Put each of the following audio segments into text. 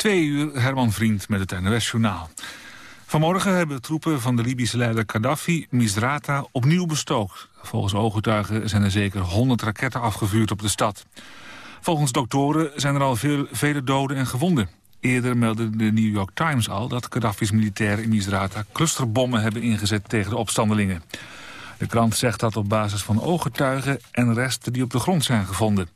Twee uur, Herman Vriend met het NOS-journaal. Vanmorgen hebben troepen van de Libische leider Gaddafi Misrata opnieuw bestookt. Volgens ooggetuigen zijn er zeker 100 raketten afgevuurd op de stad. Volgens doktoren zijn er al veel, vele doden en gewonden. Eerder meldde de New York Times al dat Gaddafi's militairen in Misrata clusterbommen hebben ingezet tegen de opstandelingen. De krant zegt dat op basis van ooggetuigen en resten die op de grond zijn gevonden.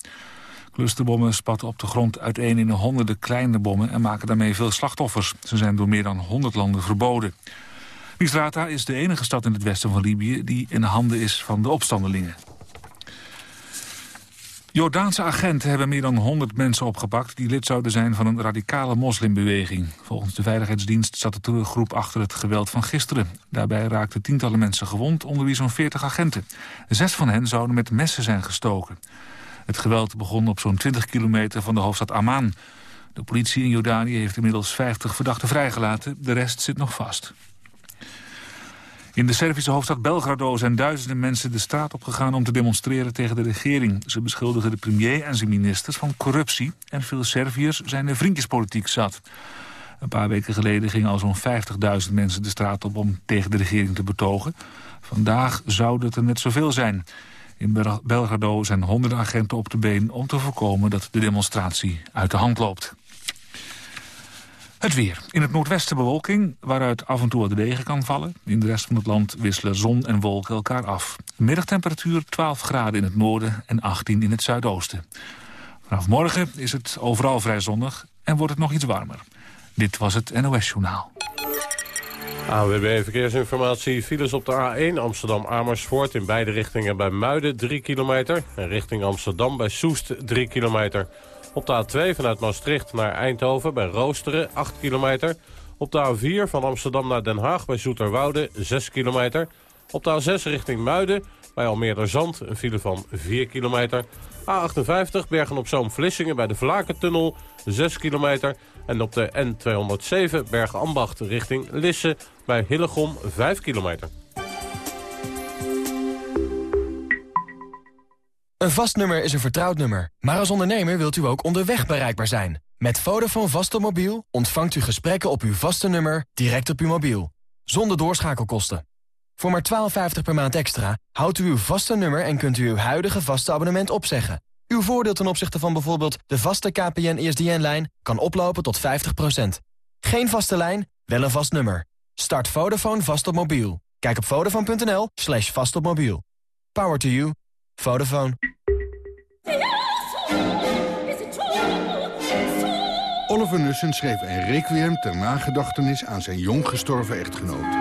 Clusterbommen spatten op de grond uiteen in honderden kleine bommen... en maken daarmee veel slachtoffers. Ze zijn door meer dan 100 landen verboden. Misrata is de enige stad in het westen van Libië... die in handen is van de opstandelingen. Jordaanse agenten hebben meer dan 100 mensen opgepakt... die lid zouden zijn van een radicale moslimbeweging. Volgens de Veiligheidsdienst zat de teruggroep achter het geweld van gisteren. Daarbij raakten tientallen mensen gewond, onder wie zo'n 40 agenten. Zes van hen zouden met messen zijn gestoken. Het geweld begon op zo'n 20 kilometer van de hoofdstad Amman. De politie in Jordanië heeft inmiddels 50 verdachten vrijgelaten. De rest zit nog vast. In de Servische hoofdstad Belgrado zijn duizenden mensen de straat opgegaan om te demonstreren tegen de regering. Ze beschuldigen de premier en zijn ministers van corruptie en veel Serviërs zijn de vriendjespolitiek zat. Een paar weken geleden gingen al zo'n 50.000 mensen de straat op om tegen de regering te betogen. Vandaag zouden het er net zoveel zijn. In Belgrado zijn honderden agenten op de been om te voorkomen dat de demonstratie uit de hand loopt. Het weer. In het noordwesten bewolking, waaruit af en toe wat regen kan vallen. In de rest van het land wisselen zon en wolken elkaar af. Middagtemperatuur 12 graden in het noorden en 18 in het zuidoosten. Vanaf morgen is het overal vrij zonnig en wordt het nog iets warmer. Dit was het NOS Journaal. AWB Verkeersinformatie. Files op de A1 Amsterdam-Amersfoort in beide richtingen bij Muiden 3 kilometer. En richting Amsterdam bij Soest 3 kilometer. Op de A2 vanuit Maastricht naar Eindhoven bij Roosteren 8 kilometer. Op de A4 van Amsterdam naar Den Haag bij Zoeterwoude 6 kilometer. Op de A6 richting Muiden bij Almeerder Zand een file van 4 kilometer. A58 Bergen-op-Zoom-Vlissingen bij de Vlakentunnel 6 kilometer. En op de N207 Bergen-Ambacht richting Lisse bij Hillegom 5 kilometer. Een vast nummer is een vertrouwd nummer. Maar als ondernemer wilt u ook onderweg bereikbaar zijn. Met Vodafone vaste mobiel ontvangt u gesprekken op uw vaste nummer direct op uw mobiel. Zonder doorschakelkosten. Voor maar 12,50 per maand extra houdt u uw vaste nummer en kunt u uw huidige vaste abonnement opzeggen. Uw voordeel ten opzichte van bijvoorbeeld de vaste KPN-ESDN-lijn kan oplopen tot 50%. Geen vaste lijn, wel een vast nummer. Start Vodafone vast op mobiel. Kijk op vodafone.nl slash vast op mobiel. Power to you. Vodafone. Oliver Nussen schreef een requiem ter nagedachtenis aan zijn jong gestorven echtgenoot.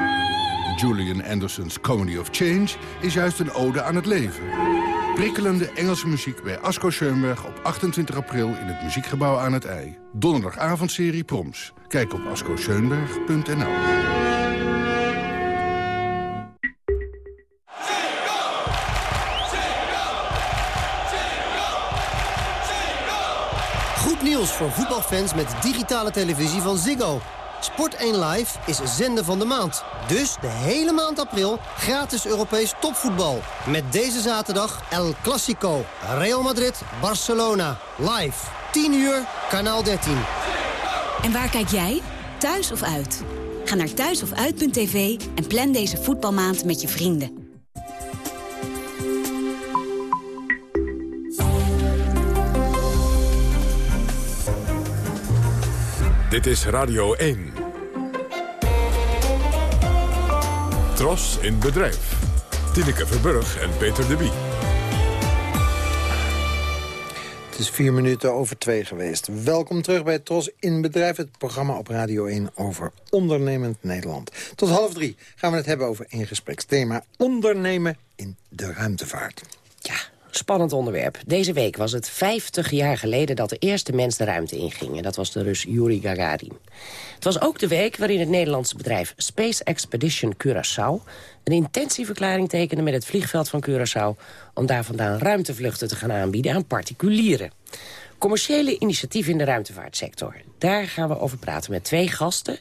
Julian Anderson's Comedy of Change is juist een ode aan het leven. Prikkelende Engelse muziek bij Asko Schoenberg op 28 april in het Muziekgebouw aan het IJ. Donderdagavondserie Proms. Kijk op ascoschoenberg.nl. Goed nieuws voor voetbalfans met digitale televisie van Ziggo. Sport 1 Live is zender van de maand. Dus de hele maand april gratis Europees topvoetbal. Met deze zaterdag El Clasico. Real Madrid-Barcelona. Live. 10 uur, kanaal 13. En waar kijk jij? Thuis of uit? Ga naar thuisofuit.tv en plan deze voetbalmaand met je vrienden. Dit is Radio 1. Tros in bedrijf. Tineke Verburg en Peter de Wie. Het is vier minuten over twee geweest. Welkom terug bij Tros in Bedrijf, het programma op Radio 1 over ondernemend Nederland. Tot half drie gaan we het hebben over een gespreksthema ondernemen in de ruimtevaart. Ja, spannend onderwerp. Deze week was het 50 jaar geleden dat de eerste mens de ruimte inging. En dat was de Rus Yuri Gagarin. Het was ook de week waarin het Nederlandse bedrijf Space Expedition Curaçao... een intentieverklaring tekende met het vliegveld van Curaçao... om daar vandaan ruimtevluchten te gaan aanbieden aan particulieren. Commerciële initiatieven in de ruimtevaartsector. Daar gaan we over praten met twee gasten.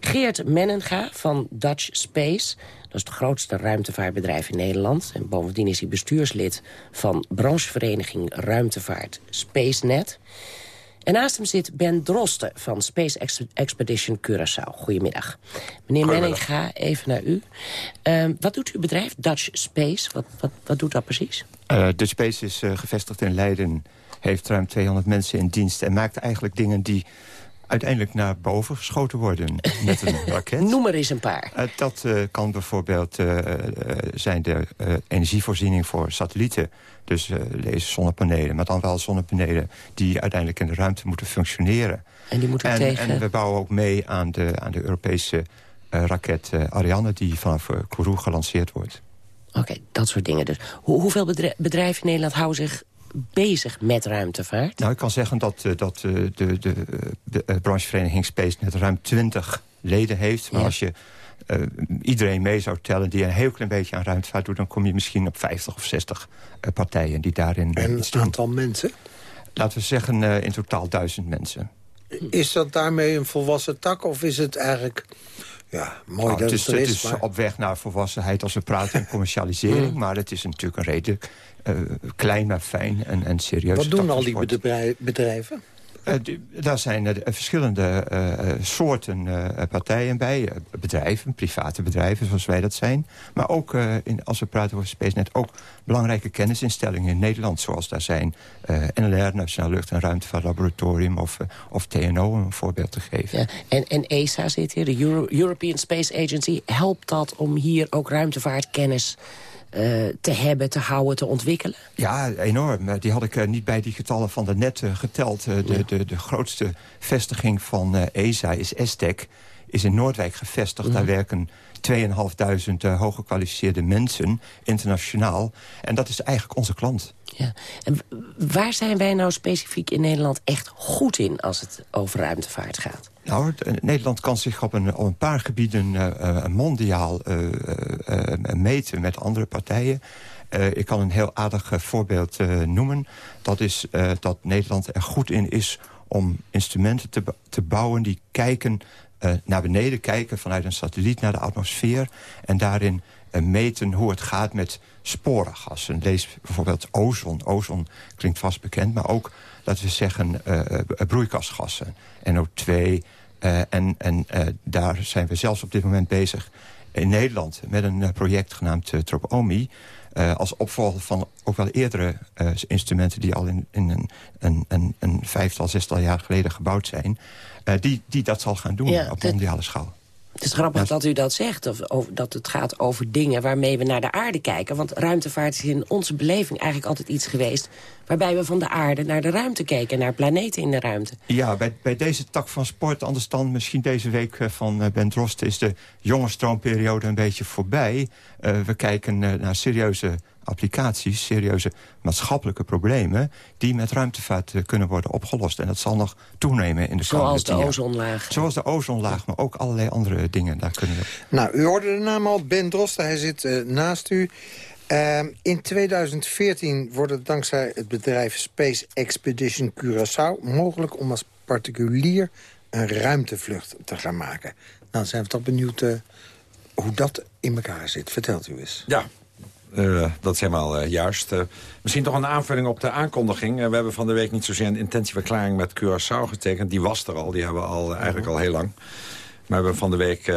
Geert Menenga van Dutch Space... Dat is het grootste ruimtevaartbedrijf in Nederland. En bovendien is hij bestuurslid van branchevereniging Ruimtevaart SpaceNet. En naast hem zit Ben Drosten van Space Expedition Curaçao. Goedemiddag. Meneer Menning, ga even naar u. Ehm, wat doet uw bedrijf, Dutch Space? Wat, wat, wat doet dat precies? Uh, Dutch Space is uh, gevestigd in Leiden, heeft ruim 200 mensen in dienst... en maakt eigenlijk dingen die uiteindelijk naar boven geschoten worden met een raket. Noem er eens een paar. Uh, dat uh, kan bijvoorbeeld uh, zijn de energievoorziening voor satellieten. Dus deze zonnepanelen, maar dan wel zonnepanelen... die uiteindelijk in de ruimte moeten functioneren. En die moeten en, tegen... En we bouwen ook mee aan de, aan de Europese raket Ariane... die vanaf Kourou gelanceerd wordt. Oké, okay, dat soort dingen dus. Hoe, hoeveel bedrijven in Nederland houden zich bezig met ruimtevaart? Nou, ik kan zeggen dat, uh, dat uh, de, de, de uh, branchevereniging Space net ruim 20 leden heeft. Maar ja. als je iedereen mee zou tellen die een heel klein beetje aan ruimtevaart doet... dan kom je misschien op 50 of 60 partijen die daarin En een aantal mensen? Laten we zeggen in totaal duizend mensen. Is dat daarmee een volwassen tak of is het eigenlijk... Ja, mooi nou, dat het is, het, is, is maar... op weg naar volwassenheid als we praten en commercialisering. maar het is natuurlijk een redelijk uh, klein, maar fijn en, en serieus. Wat doen al die bedrijven? Uh, daar zijn uh, verschillende soorten partijen bij. bedrijven, private bedrijven zoals wij dat zijn. Maar ook, in, als we praten over SpaceNet, ook belangrijke kennisinstellingen in Nederland. Zoals daar zijn NLR, Nationaal Lucht- en Ruimtevaartlaboratorium of, of TNO, om een voorbeeld te geven. Ja, en, en ESA zit hier, de Euro European Space Agency. Helpt dat om hier ook ruimtevaartkennis te hebben, te houden, te ontwikkelen? Ja, enorm. Die had ik uh, niet bij die getallen van de net geteld. de, ja. de, de grootste vestiging van ESA is ESTEC. Is in Noordwijk gevestigd. Mm. Daar werken 2.500 hooggekwalificeerde mensen, internationaal. En dat is eigenlijk onze klant. Ja. En waar zijn wij nou specifiek in Nederland echt goed in... als het over ruimtevaart gaat? Nou, Nederland kan zich op een, op een paar gebieden uh, mondiaal uh, uh, meten met andere partijen. ik kan een heel aardig voorbeeld noemen. Dat is dat Nederland er goed in is om instrumenten te, te bouwen... die kijken, naar beneden kijken vanuit een satelliet naar de atmosfeer... en daarin meten hoe het gaat met sporengassen. Lees bijvoorbeeld ozon. Ozon klinkt vast bekend, maar ook, laten we zeggen, uh, broeikasgassen. NO2. Uh, en en daar zijn we zelfs op dit moment bezig in Nederland... met een project genaamd Tropomi... als opvolger van ook wel eerdere instrumenten... die al in, in een, een, een, een, vijftal, zestal jaar geleden gebouwd zijn... die, die dat zal gaan doen ja, op mondiale schaal. Het is grappig dat u dat zegt, of, dat het gaat over dingen waarmee we naar de aarde kijken. Want ruimtevaart is in onze beleving eigenlijk altijd iets geweest... waarbij we van de aarde naar de ruimte keken, naar planeten in de ruimte. Ja, bij, bij deze tak van sport, anders dan misschien deze week van Ben Drost... is de jonge stroomperiode een beetje voorbij. Uh, we kijken naar serieuze applicaties, serieuze maatschappelijke problemen... die met ruimtevaart uh, kunnen worden opgelost. En dat zal nog toenemen in de Zoals komende de ozonlaag. Zoals de ozonlaag, maar ook allerlei andere dingen. Daar kunnen we... Nou, u hoorde de naam al, Ben Drosten, hij zit uh, naast u. Uh, in 2014 wordt het dankzij het bedrijf Space Expedition Curaçao... mogelijk om als particulier een ruimtevlucht te gaan maken. Nou, zijn we toch benieuwd uh, hoe dat in elkaar zit. Vertelt u eens. Ja, uh, dat is helemaal uh, juist. Uh, misschien toch een aanvulling op de aankondiging. we hebben van de week niet zozeer een intentieverklaring met Curaçao getekend. Die was er al, die hebben we al, eigenlijk al heel lang. Maar we hebben van de week,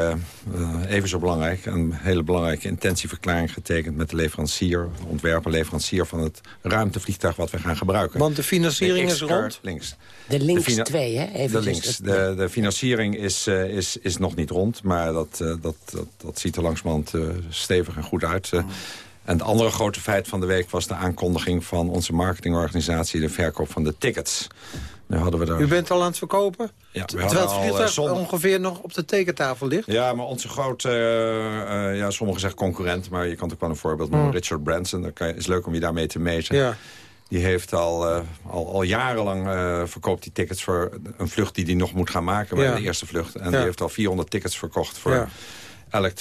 even zo belangrijk... een hele belangrijke intentieverklaring getekend met de leverancier... ontwerper, leverancier van het ruimtevliegtuig wat we gaan gebruiken. Want de financiering de is rond? Links. De links 2, hè? Even de links. De, de financiering is, is, is nog niet rond, maar dat, dat, dat, dat ziet er langzamerhand stevig en goed uit... Mm. En het andere grote feit van de week was de aankondiging van onze marketingorganisatie... de verkoop van de tickets. Nu hadden we er... U bent al aan het verkopen? Ja, Terwijl het vliegtuig zondag... ongeveer nog op de tekentafel ligt? Ja, maar onze grote, uh, uh, ja, sommigen zeggen concurrent... maar je kan ook wel een voorbeeld noemen. Hmm. Richard Branson, dat kan, is leuk om je daarmee te meten. Ja. Die heeft al, uh, al, al jarenlang verkoopt die tickets voor een vlucht die hij nog moet gaan maken... ja. de eerste vlucht. En ja. die heeft al 400 tickets verkocht voor... Ja elk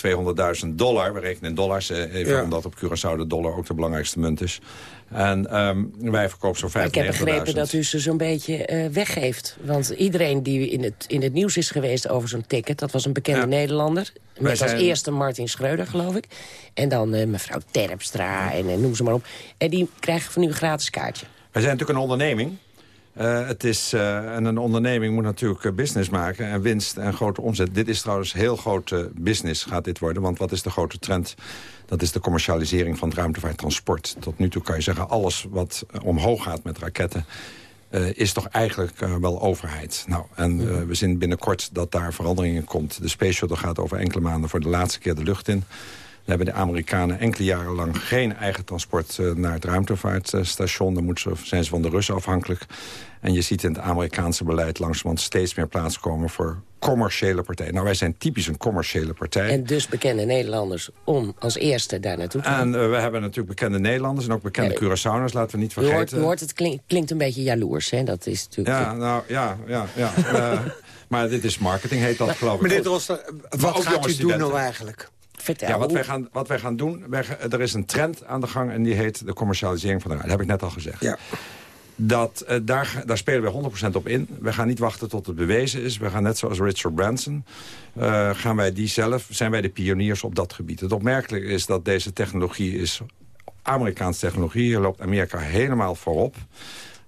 200.000 dollar. We rekenen in dollars, even ja. omdat op Curaçao de dollar ook de belangrijkste munt is. En um, wij verkopen zo'n 95.000. Ik heb begrepen dat u ze zo'n beetje uh, weggeeft. Want iedereen die in het, in het nieuws is geweest over zo'n ticket... dat was een bekende ja. Nederlander. Met zijn... als eerste Martin Schreuder, geloof ik. En dan uh, mevrouw Terpstra en uh, noem ze maar op. En die krijgen van u een gratis kaartje. Wij zijn natuurlijk een onderneming. Uh, het is, uh, en een onderneming moet natuurlijk business maken en winst en grote omzet. Dit is trouwens heel grote business gaat dit worden. Want wat is de grote trend? Dat is de commercialisering van het ruimtevaarttransport. Tot nu toe kan je zeggen, alles wat omhoog gaat met raketten... Uh, is toch eigenlijk uh, wel overheid. Nou, en uh, we zien binnenkort dat daar veranderingen komt. De Space Shuttle gaat over enkele maanden voor de laatste keer de lucht in. We hebben de Amerikanen enkele jaren lang geen eigen transport naar het ruimtevaartstation. Dan moeten ze, zijn ze van de Russen afhankelijk. En je ziet in het Amerikaanse beleid langzamerhand steeds meer plaats komen voor commerciële partijen. Nou, wij zijn typisch een commerciële partij. En dus bekende Nederlanders om als eerste daar naartoe te gaan. En uh, we hebben natuurlijk bekende Nederlanders en ook bekende ja, Curaçao'ners, laten we niet vergeten. U hoort, u hoort het klink, klinkt een beetje jaloers, hè? Dat is natuurlijk... Ja, nou, ja, ja, ja. uh, maar dit is marketing, heet dat, geloof ik. Meneer Droster, wat gaat u doen nou eigenlijk? Vertel. Ja, wat wij gaan, wat wij gaan doen, wij, er is een trend aan de gang... en die heet de commercialisering van de ruimte. Dat heb ik net al gezegd. Ja dat, uh, daar, daar spelen we 100% op in. We gaan niet wachten tot het bewezen is. We gaan net zoals Richard Branson... Uh, gaan wij die zelf, zijn wij de pioniers op dat gebied. Het opmerkelijke is dat deze technologie is Amerikaanse technologie. Hier loopt Amerika helemaal voorop.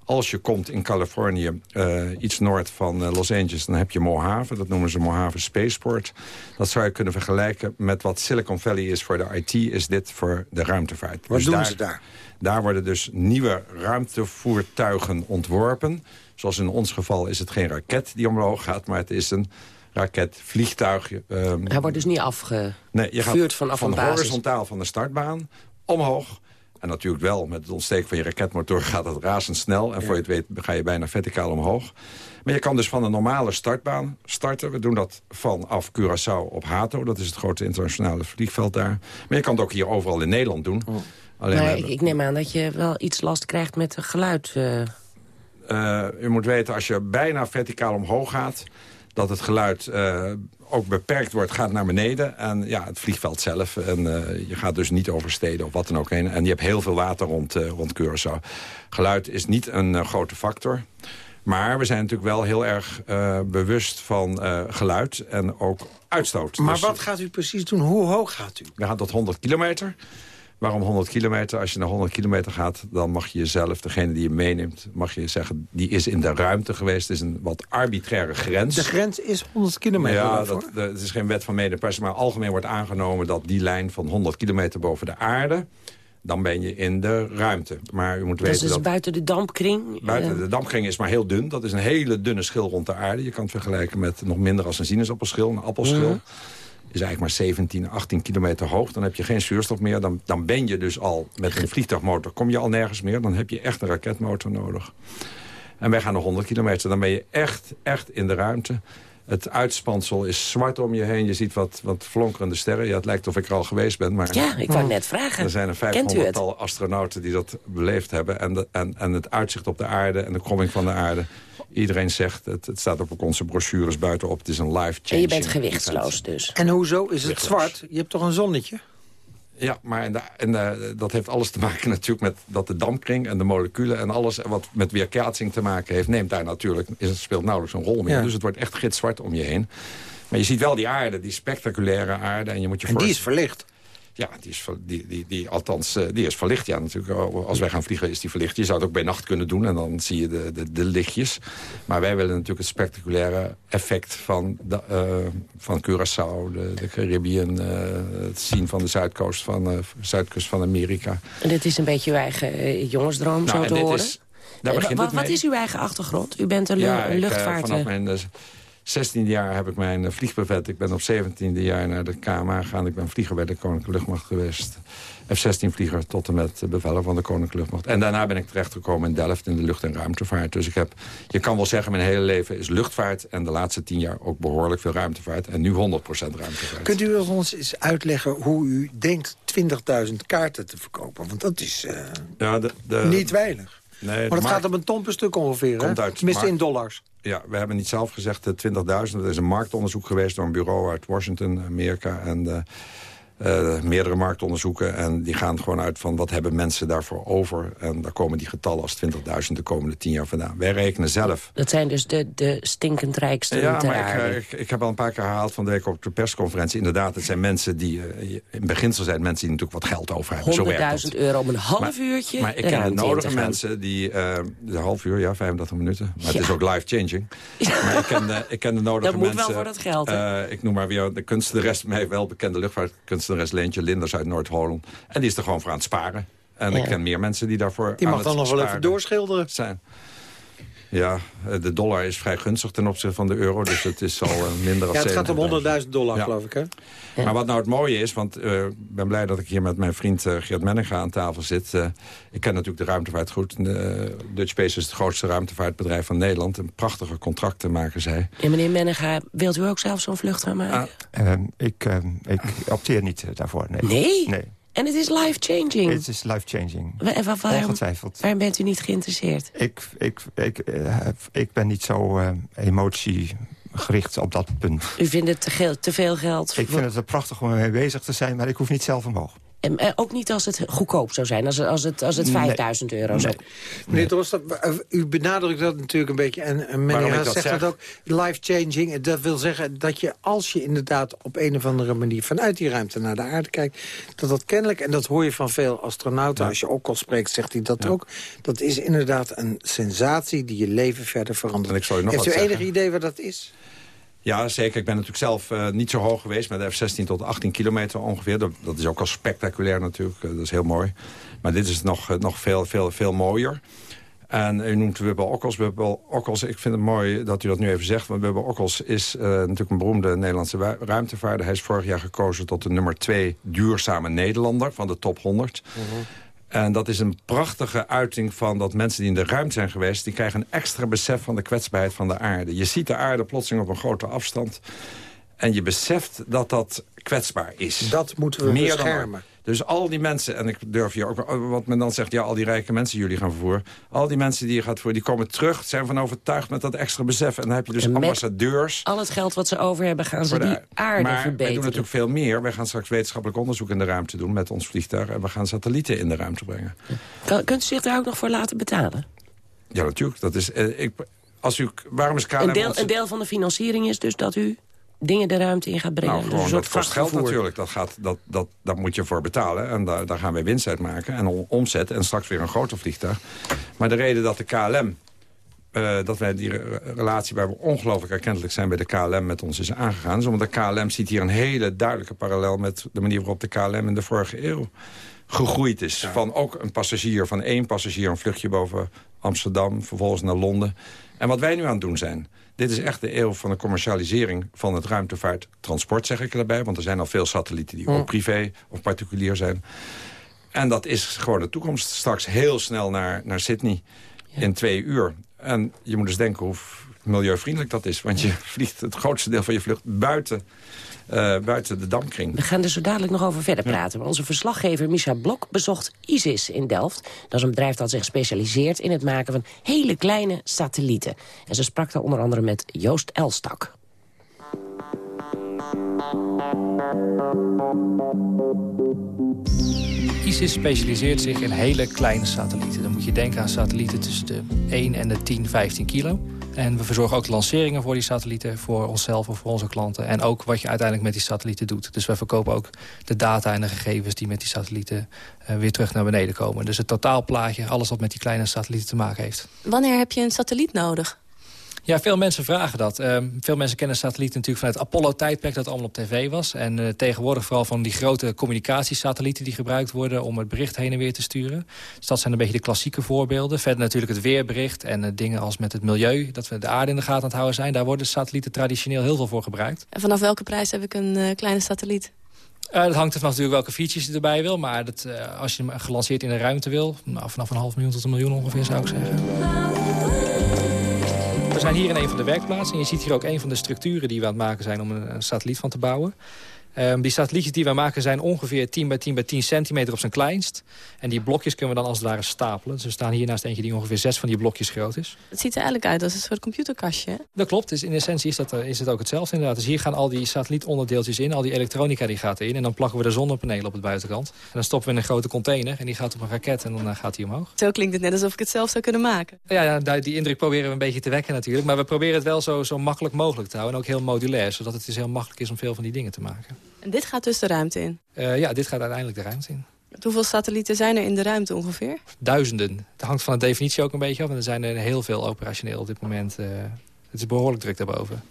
Als je komt in Californië, uh, iets noord van uh, Los Angeles... dan heb je Mojave, dat noemen ze Mojave Spaceport. Dat zou je kunnen vergelijken met wat Silicon Valley is voor de IT... is dit voor de ruimtevaart. Wat dus doen daar, ze daar? Daar worden dus nieuwe ruimtevoertuigen ontworpen. Zoals in ons geval is het geen raket die omhoog gaat... maar het is een raketvliegtuig. Um, Hij wordt dus niet afgevuurd nee, je gaat vanaf van een basis. horizontaal van de startbaan omhoog... En natuurlijk wel, met het ontsteken van je raketmotor gaat het razendsnel. En voor je het weet ga je bijna verticaal omhoog. Maar je kan dus van een normale startbaan starten. We doen dat vanaf Curaçao op Hato. Dat is het grote internationale vliegveld daar. Maar je kan het ook hier overal in Nederland doen. Oh. Alleen maar ik, ik, neem aan dat je wel iets last krijgt met geluid. Uh... Uh, je moet weten, als je bijna verticaal omhoog gaat... dat het geluid uh, ook beperkt wordt, gaat naar beneden. En ja, het vliegveld zelf. En je gaat dus niet over steden of wat dan ook heen. En je hebt heel veel water rond, rond Curaçao. Geluid is niet een grote factor. Maar we zijn natuurlijk wel heel erg bewust van geluid en ook uitstoot. Maar dus, wat gaat u precies doen? Hoe hoog gaat u? We gaan tot 100 kilometer. Waarom 100 kilometer? Als je naar 100 kilometer gaat, dan mag je jezelf, degene die je meeneemt... mag je zeggen, die is in de ruimte geweest. Het is een wat arbitraire grens. De grens is 100 kilometer Ja, dat, de, het is geen wet van mede maar algemeen wordt aangenomen... dat die lijn van 100 kilometer boven de aarde dan ben je in de ruimte. Maar u moet weten dat is dus buiten de dampkring? Buiten de dampkring is maar heel dun. Dat is een hele dunne schil rond de aarde. Je kan het vergelijken met nog minder als een sinaasappelschil, een appelschil. Ja is eigenlijk maar 17, 18 kilometer hoog. Dan heb je geen zuurstof meer. Dan, dan ben je dus al met een vliegtuigmotor. Kom je al nergens meer. Dan heb je echt een raketmotor nodig. En wij gaan nog 100 kilometer. Dan ben je echt, echt in de ruimte. Het uitspansel is zwart om je heen. Je ziet wat, wat flonkerende sterren. Ja, het lijkt of ik er al geweest ben. Maar ja, ik wou net vragen. Er zijn een 500 astronauten die dat beleefd hebben. En, de, en, en het uitzicht op de aarde en de kromming van de aarde. Iedereen zegt, het, het staat op onze brochures buitenop. Het is een life change. En je bent gewichtsloos dus. En hoezo is het zwart? Je hebt toch een zonnetje? Ja, maar en, en dat heeft alles te maken natuurlijk met dat de dampkring en de moleculen en alles wat met weerkaatsing te maken heeft, neemt daar natuurlijk, is het speelt nauwelijks een rol meer. Dus het wordt echt gitzwart om je heen. Maar je ziet wel die aarde, die spectaculaire aarde. En, je moet je en die is verlicht. Ja, die is, die, die, die, althans, eh, die is verlicht. Ja, natuurlijk. Als wij gaan vliegen is die verlicht. Je zou het ook bij nacht kunnen doen en dan zie je de, de, de lichtjes. Maar wij willen natuurlijk het spectaculaire effect van, de, uh, van Curaçao, de, de Caribbean... Uh, het zien van de zuidkust van, uh, zuidkust van Amerika. En dit is een beetje uw eigen jongensdroom, nou, zo te horen? Is, wat, wat is uw eigen achtergrond? U bent een, ja, luchtvaart... Ik, vanaf mijn 16e jaar heb ik mijn vliegbevet. Ik ben op 17e jaar naar de KMA gegaan. Ik ben vlieger bij de Koninklijke Luchtmacht geweest. F-16-vlieger tot en met beveller van de Koninklijke Luchtmacht. En daarna ben ik terechtgekomen in Delft in de lucht- en ruimtevaart. Dus ik heb, je kan wel zeggen, mijn hele leven is luchtvaart... en de laatste tien jaar ook behoorlijk veel ruimtevaart. En nu 100% ruimtevaart. Kunt u ons eens uitleggen hoe u denkt 20.000 kaarten te verkopen? Want dat is uh, ja, de, de, niet weinig. Nee, maar het gaat om een ton per stuk ongeveer, hè? Tenminste in dollars. Ja, we hebben niet zelf gezegd 20.000. Dat is een marktonderzoek geweest door een bureau uit Washington, Amerika. En uh, meerdere marktonderzoeken. En die gaan gewoon uit van wat hebben mensen daarvoor over. En daar komen die getallen als 20.000 de komende 10 jaar vandaan. Wij rekenen zelf. Dat zijn dus de, de stinkend rijkste Ja, maar ik, ik, ik, heb al een paar keer herhaald van de week op de persconferentie. Inderdaad, het zijn mensen die, uh, in beginsel zijn mensen die natuurlijk wat geld over hebben. 100.000 euro om een half maar, uurtje Maar ik ken de nodige mensen die, uh, een half uur, ja, 35 minuten. Maar ja. het is ook life-changing. Ja. Maar ik ken, de, ik ken de nodige dat mensen. Dat moet wel voor dat geld, Ik noem maar weer de kunstenares, mij wel bekende luchtvaartkunstenares Leentje Linders uit Noord-Holland. En die is er gewoon voor aan het sparen. En ja. ik ken meer mensen die daarvoor Die mag dan nog wel even doorschilderen. Zijn. Ja, de dollar is vrij gunstig ten opzichte van de euro. Dus het is al minder dan Ja, het gaat om 100.000 dollar, ja. geloof ik, hè? Ja. Maar wat nou het mooie is, want uh, ik ben blij dat ik hier met mijn vriend uh, Geert Menninga aan tafel zit. Uh, ik ken natuurlijk de ruimtevaart goed. Dutch Space is het grootste ruimtevaartbedrijf van Nederland. Een prachtige contracten maken zij. En meneer Menninga, wilt u ook zelf zo'n vlucht gaan maken? Ah. ik, ik opteer niet daarvoor, nee. Nee? Nee. En het is life-changing. Het is life-changing. Waar, waarom, Ongetwijfeld. Waarom bent u niet geïnteresseerd? Ik, ik, ik, uh, ik ben niet zo uh, emotiegericht op dat punt. U vindt het te, te veel geld? Ik vind het prachtig om mee bezig te zijn, maar ik hoef niet zelf omhoog. En, uh, ook niet als het goedkoop zou zijn, als, als het, als het 5000 nee. euro zou nee. Meneer Drost, u benadrukt dat natuurlijk een beetje. En, en meneer zegt zeg? dat ook, life-changing. Dat wil zeggen dat je, als je inderdaad op een of andere manier... vanuit die ruimte naar de aarde kijkt... dat dat kennelijk, en dat hoor je van veel astronauten... Ja. als je ook al spreekt, zegt hij dat ja. ook... dat is inderdaad een sensatie die je leven verder verandert. En ik zal je nog Heeft u enig idee wat dat is? Ja, zeker. Ik ben natuurlijk zelf uh, niet zo hoog geweest... met F-16 tot 18 kilometer ongeveer. Dat, is ook al spectaculair natuurlijk. Uh, dat is heel mooi. Maar dit is nog, uh, nog veel, veel, veel mooier. En u noemt Wubbe Okkels. Wubbe Okkels, ik vind het mooi dat u dat nu even zegt. Want Wubbe Okkels is natuurlijk een beroemde Nederlandse ruimtevaarder. Hij is vorig jaar gekozen tot de nummer 2 duurzame Nederlander... van de top 100. Mhm. -huh. En dat is een prachtige uiting van dat mensen die in de ruimte zijn geweest... die krijgen een extra besef van de kwetsbaarheid van de aarde. Je ziet de aarde plotseling op een grote afstand. En je beseft dat dat kwetsbaar is. Dat moeten we Meer beschermen. Dus al die mensen, en ik durf je ook... wat men dan zegt, ja, al die rijke mensen jullie gaan vervoeren... al die mensen die je gaat voeren, die komen terug... zijn van overtuigd met dat extra besef. En dan heb je dus En ambassadeurs... al het geld wat ze over hebben, gaan ze die aarde maar verbeteren. wij doen natuurlijk veel meer. Wij gaan straks wetenschappelijk onderzoek in de ruimte doen... met ons vliegtuig. En we gaan satellieten in de ruimte brengen. Kan, kunt u zich daar ook nog voor laten betalen? Ja, natuurlijk. Dat is, eh, ik, als u, waarom is KLM... Een deel, een deel van de financiering is dus dat u dingen de ruimte in gaat brengen. Nou, Dus gewoon, een soort dat kost geld natuurlijk. Dat, gaat, dat, dat, dat moet je voor betalen. En daar, daar gaan wij winst uit maken. En om- omzet. En straks weer een groter vliegtuig. Maar de reden dat de KLM... eh, dat wij die re- relatie waar we ongelooflijk erkentelijk zijn bij de KLM met ons is aangegaan. Is omdat de KLM ziet hier een hele duidelijke parallel met de manier waarop de KLM in de vorige eeuw gegroeid is. Van ook een passagier, van één passagier een vluchtje boven Amsterdam, vervolgens naar Londen. En wat wij nu aan het doen zijn, dit is echt de eeuw van de commercialisering van het ruimtevaarttransport, zeg ik erbij. Want er zijn al veel satellieten die ook privé of particulier zijn. En dat is gewoon de toekomst. Straks heel snel naar, naar Sydney in twee uur. En je moet eens denken hoe milieuvriendelijk dat is. Want je vliegt het grootste deel van je vlucht buiten, eh, buiten de damkring. We gaan er zo dadelijk nog over verder praten. Maar onze verslaggever Misha Blok bezocht ISIS in Delft. Dat is een bedrijf dat zich specialiseert in het maken van hele kleine satellieten. En ze sprak daar onder andere met Joost Elstak. ISIS specialiseert zich in hele kleine satellieten. Dan moet je denken aan satellieten tussen de 1 en de 10, 15 kilo. En we verzorgen ook lanceringen voor die satellieten... voor onszelf of voor onze klanten. En ook wat je uiteindelijk met die satellieten doet. Dus we verkopen ook de data en de gegevens... die met die satellieten uh, weer terug naar beneden komen. Dus het totaalplaatje, alles wat met die kleine satellieten te maken heeft. Wanneer heb je een satelliet nodig? Ja, veel mensen vragen dat. Uh, veel mensen kennen satellieten natuurlijk vanuit het Apollo-tijdperk... dat allemaal op tv was. En uh, tegenwoordig vooral van die grote communicatiesatellieten... die gebruikt worden om het bericht heen en weer te sturen. Dus dat zijn een beetje de klassieke voorbeelden. Verder natuurlijk het weerbericht en uh, dingen als met het milieu... dat we de aarde in de gaten aan het houden zijn. Daar worden satellieten traditioneel heel veel voor gebruikt. En vanaf welke prijs heb ik een uh, kleine satelliet? Uh, dat hangt er van natuurlijk welke features je erbij wil. Maar dat, uh, als je hem gelanceerd in de ruimte wil... Nou, vanaf een half miljoen tot een miljoen ongeveer zou ik zeggen. Zijn hier in een van de werkplaatsen. En je ziet hier ook een van de structuren die we aan het maken zijn om een, een satelliet van te bouwen. Um, die satellietjes die wij maken zijn ongeveer 10 bij 10 bij 10 centimeter op zijn kleinst. En die blokjes kunnen we dan als het ware stapelen. Dus we staan hier naast eentje die ongeveer 6 van die blokjes groot is. Het ziet er eigenlijk uit als een soort computerkastje. Hè? Dat klopt. Dus in essentie is, dat, eh, is het ook hetzelfde inderdaad. Dus hier gaan al die satellietonderdeeltjes in. Al die elektronica die gaat erin. En dan plakken we de zonnepanelen op het buitenkant. En dan stoppen we in een grote container. En die gaat op een raket en dan uh, gaat die omhoog. Zo klinkt het net alsof ik het zelf zou kunnen maken. Ja, ja, die indruk proberen we een beetje te wekken natuurlijk. Maar we proberen het wel zo, zo makkelijk mogelijk te houden. En ook heel modulair. Zodat het dus heel makkelijk is om veel van die dingen te maken. En dit gaat dus de ruimte in? Uh, ja, dit gaat uiteindelijk de ruimte in. Hoeveel satellieten zijn er in de ruimte ongeveer? Duizenden. Het hangt van de definitie ook een beetje af. En er zijn er heel veel operationeel op dit moment. Uh, het is behoorlijk druk daarboven.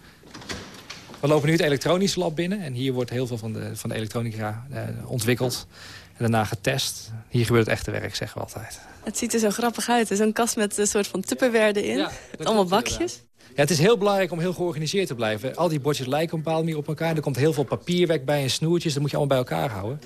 We lopen nu het elektronische lab binnen. En hier wordt heel veel van de, van de elektronica uh, ontwikkeld. En daarna getest. Hier gebeurt het echte werk, zeggen we altijd. Het ziet er zo grappig uit. Zo'n kast met een soort van tupperware in. Ja, allemaal bakjes. Ja, het is heel belangrijk om heel georganiseerd te blijven. Al die bordjes lijken een bepaalde op elkaar. Er komt heel veel papierwerk bij en snoertjes. Dat moet je allemaal bij elkaar houden.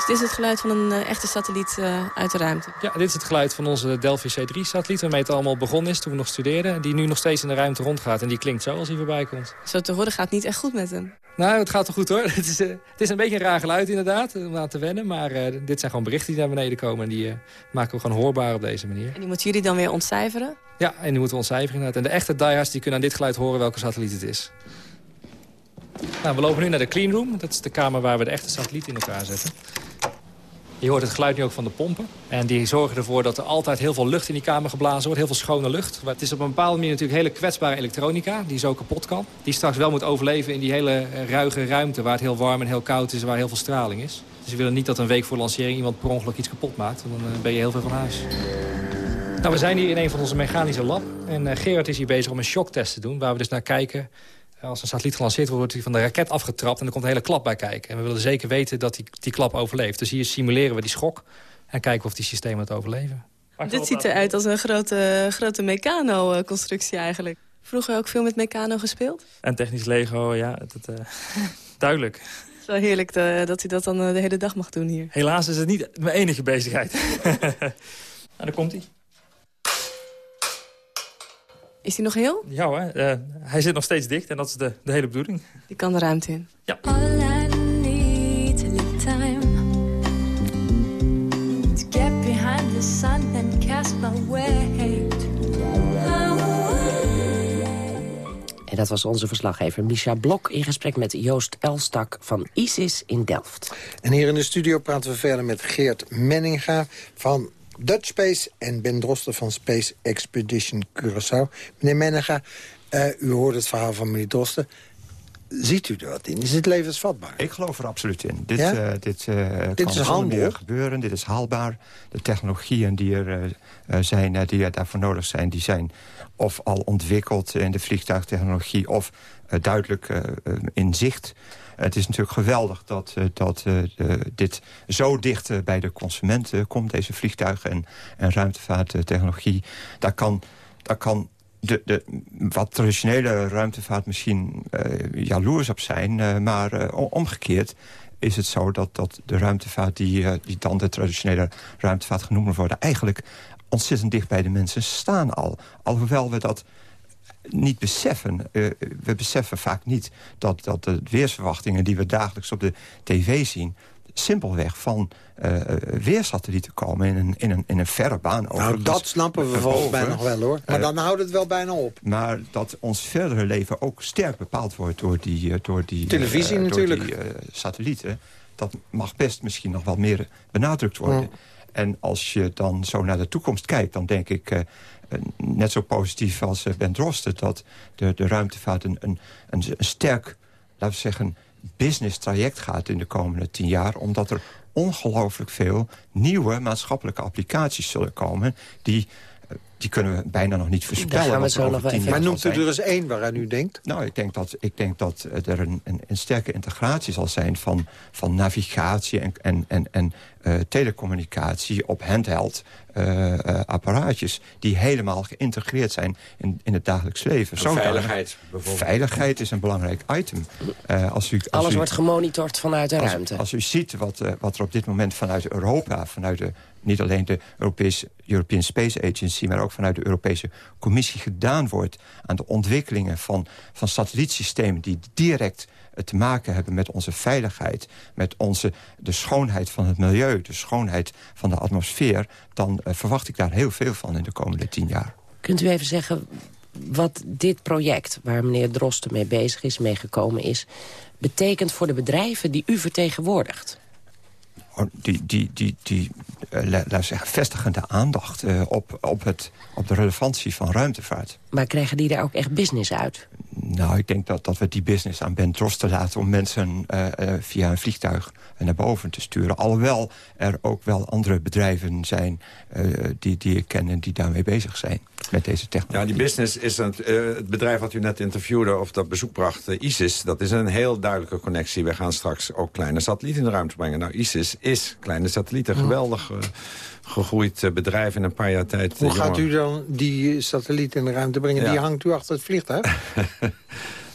Dus dit is het geluid van een uh, echte satelliet uh, uit de ruimte? Ja, dit is het geluid van onze Delphi C3-satelliet... waarmee het allemaal begonnen is toen we nog studeerden. Die nu nog steeds in de ruimte rondgaat. En die klinkt zo als hij voorbij komt. Zo te horen gaat niet echt goed met hem. Nou, het gaat toch goed hoor. Het is, uh, het is een beetje een raar geluid inderdaad, om aan te wennen. Maar dit zijn gewoon berichten die naar beneden komen. En die maken we gewoon hoorbaar op deze manier. En die moeten jullie dan weer ontcijferen? Ja, en die moeten we ontcijferen inderdaad. En de echte diehards die kunnen aan dit geluid horen welke satelliet het is. Nou, we lopen nu naar de cleanroom. Dat is de kamer waar we de echte satelliet in elkaar zetten. Je hoort het geluid nu ook van de pompen. En die zorgen ervoor dat er altijd heel veel lucht in die kamer geblazen wordt. Heel veel schone lucht. Maar het is op een bepaalde manier natuurlijk hele kwetsbare elektronica... die zo kapot kan. Die straks wel moet overleven in die hele ruige ruimte... waar het heel warm en heel koud is waar heel veel straling is. Dus we willen niet dat een week voor lancering iemand per ongeluk iets kapot maakt. Want dan ben je heel veel van huis. Nou, we zijn hier in een van onze mechanische lab. En uh, Gerard is hier bezig om een shocktest te doen... waar we dus naar kijken als een satelliet gelanceerd wordt, wordt hij van de raket afgetrapt... en er komt een hele klap bij kijken. En we willen zeker weten dat die, die klap overleeft. Dus hier simuleren we die schok en kijken of die systemen het overleven. Dit ziet eruit als een grote, grote mecano-constructie eigenlijk. Vroeger ook veel met mecano gespeeld? En technisch Lego, ja, dat, uh, duidelijk. Het is wel heerlijk de, dat u dat dan de hele dag mag doen hier. Helaas is het niet mijn enige bezigheid. nou, daar komt hij. Is hij nog heel? Ja hoor, uh, hij zit nog steeds dicht en dat is de, de hele bedoeling. Die kan de ruimte in. Ja. En dat was onze verslaggever Misha Blok in gesprek met Joost Elstak van ISIS in Delft. En hier in de studio praten we verder met Geert Menninga van Dutch Space en Ben Drosten van Space Expedition Curaçao. Meneer Menega, uh, u hoort het verhaal van meneer Drosten. Ziet u er wat in? Is het levensvatbaar? Ik geloof er absoluut in. Dit, ja? uh, dit, uh, dit kan is gebeuren. Dit is haalbaar. De technologieën die er, zijn, die er daarvoor nodig zijn... die zijn of al ontwikkeld in de vliegtuigtechnologie... of duidelijk in zicht. Het is natuurlijk geweldig dat, dat dit zo dicht bij de consumenten komt... deze vliegtuigen en, en ruimtevaarttechnologie. Daar kan, daar kan de, de wat traditionele ruimtevaart misschien jaloers op zijn. Maar omgekeerd is het zo dat, dat de ruimtevaart... Die, die dan de traditionele ruimtevaart genoemd worden... eigenlijk ontzettend dicht bij de mensen staan al. Alhoewel we dat niet beseffen. we beseffen vaak niet dat, dat de weersverwachtingen... die we dagelijks op de tv zien simpelweg van uh, weersatellieten komen in een, in, een, in een verre baan. Nou, dat snappen we volgens mij nog wel, hoor. Maar uh, dan houdt het wel bijna op. Maar dat ons verdere leven ook sterk bepaald wordt door die... door die Televisie door natuurlijk. Die, satellieten. Dat mag best misschien nog wel meer benadrukt worden. Ja. En als je dan zo naar de toekomst kijkt, dan denk ik... net zo positief als Ben Drosten... dat de, de ruimtevaart een, een, een, een sterk, laten we zeggen business traject gaat in de komende tien jaar. Omdat er ongelooflijk veel nieuwe maatschappelijke applicaties zullen komen... die die kunnen we bijna nog niet voorspellen. We zo nog maar noemt u er eens één waaraan u denkt? Nou, ik denk dat, ik denk dat er een, een, een sterke integratie zal zijn... van, van navigatie en, en, en, en uh, telecommunicatie op handheld uh, uh, apparaatjes... die helemaal geïntegreerd zijn in, in het dagelijks leven. Zo veiligheid bijvoorbeeld. Veiligheid is een belangrijk item. als u, als Alles u, wordt gemonitord vanuit de als, ruimte. Als u ziet wat, wat er op dit moment vanuit Europa... vanuit de niet alleen de Europese, European Space Agency... maar ook vanuit de Europese Commissie gedaan wordt... aan de ontwikkelingen van, van satellietsystemen... die direct te maken hebben met onze veiligheid... met onze, de schoonheid van het milieu, de schoonheid van de atmosfeer... dan uh, verwacht ik daar heel veel van in de komende tien jaar. Kunt u even zeggen wat dit project, waar meneer Drosten mee bezig is, meegekomen is... betekent voor de bedrijven die u vertegenwoordigt? Oh, die, die, die, die uh, laten zeggen, vestigen de aandacht uh, op, op, het, op de relevantie van ruimtevaart. Maar krijgen die daar ook echt business uit? Nou, ik denk dat, dat we die business aan Ben Drosten laten... om mensen uh, via een vliegtuig naar boven te sturen. Alhoewel er ook wel andere bedrijven zijn die, die ik ken... en die daarmee bezig zijn met deze technologie. Ja, die business is een, uh, het bedrijf wat u net interviewde of dat bezoek bracht, uh, ISIS. Dat is een heel duidelijke connectie. We gaan straks ook kleine satellieten in de ruimte brengen. Nou, ISIS is kleine satellieten. Geweldig uh, gegroeid bedrijf in een paar jaar tijd. Hoe gaat u dan die satellieten in de ruimte brengen? Ja. Die hangt u achter het vliegtuig?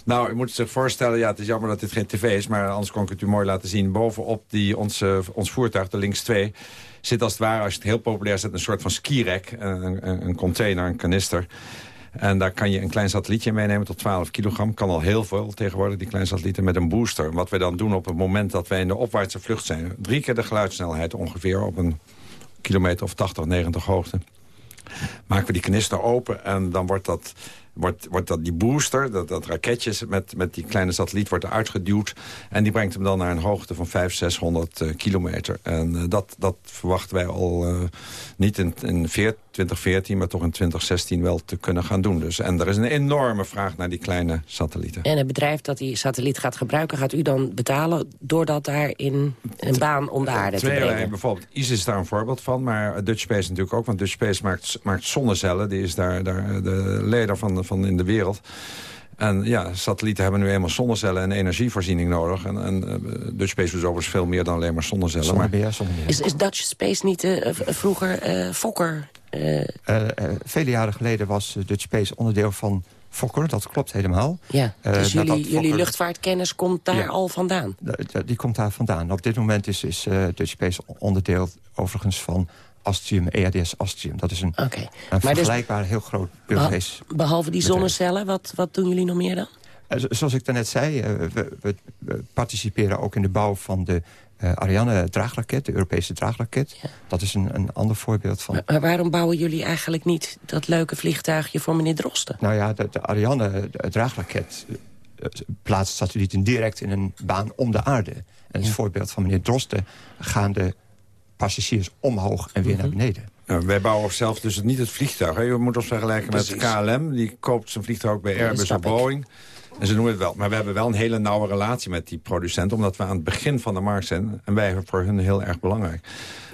Nou, u moet zich voorstellen, ja, het is jammer dat dit geen tv is... maar anders kon ik het u mooi laten zien. Bovenop die, ons, ons voertuig, de links 2 zit als het ware, als je het heel populair zet... een soort van skirek, een, een, een container, een kanister... En daar kan je een klein satellietje meenemen tot 12 kilogram. Kan al heel veel tegenwoordig, die kleine satellieten, met een booster. Wat we dan doen op het moment dat wij in de opwaartse vlucht zijn... drie keer de geluidssnelheid ongeveer op een kilometer of 80, 90 hoogte... maken we die kanister open en dan wordt dat wordt, wordt dat die booster, dat, dat raketje met, met die kleine satelliet wordt uitgeduwd. En die brengt hem dan naar een hoogte van 500, 600 uh, kilometer. En uh, dat, dat verwachten wij al uh, niet in, in 2014, maar toch in 2016 wel te kunnen gaan doen. Dus, en er is een enorme vraag naar die kleine satellieten. En het bedrijf dat die satelliet gaat gebruiken, gaat u dan betalen... doordat daar in een baan om de aarde te brengen? Bijvoorbeeld ISIS is daar een voorbeeld van, maar Dutch Space natuurlijk ook. Want Dutch Space maakt, maakt zonnecellen. Die is daar, daar de leider van, van in de wereld. En ja, satellieten hebben nu eenmaal zonnecellen en energievoorziening nodig. En, en uh, Dutch Space is overigens veel meer dan alleen maar zonnecellen. Zonnebeer, zonnebeer. Is, is Dutch Space niet uh, vroeger uh, Fokker? vele jaren geleden was Dutch Space onderdeel van Fokker, dat klopt helemaal. Ja, dus jullie, Fokker... jullie luchtvaartkennis komt daar ja, al vandaan? Die komt daar vandaan. Op dit moment is, is Dutch Space onderdeel overigens van Astrium, EADS Astrium. Dat is een, okay. een vergelijkbaar heel groot Europees Behalve die zonnecellen, wat, wat doen jullie nog meer dan? Zoals ik daarnet zei, we, we, participeren ook in de bouw van de uh, Ariane-draagraket, de Europese draagraket. Ja. Dat is een, een ander voorbeeld van... Maar, maar, waarom bouwen jullie eigenlijk niet dat leuke vliegtuigje voor meneer Drosten? Nou ja, de, de Ariane-draagraket plaatst satellieten direct in een baan om de aarde. En het ja. voorbeeld van meneer Drosten gaan de passagiers omhoog en weer naar beneden. Ja, wij bouwen zelf dus niet het vliegtuig. Hè. Je moet ons vergelijken met KLM. Die koopt zijn vliegtuig ook bij Airbus of Boeing. En ze noemen het wel. Maar we hebben wel een hele nauwe relatie met die producent... omdat we aan het begin van de markt zijn. En wij voor hun heel erg belangrijk.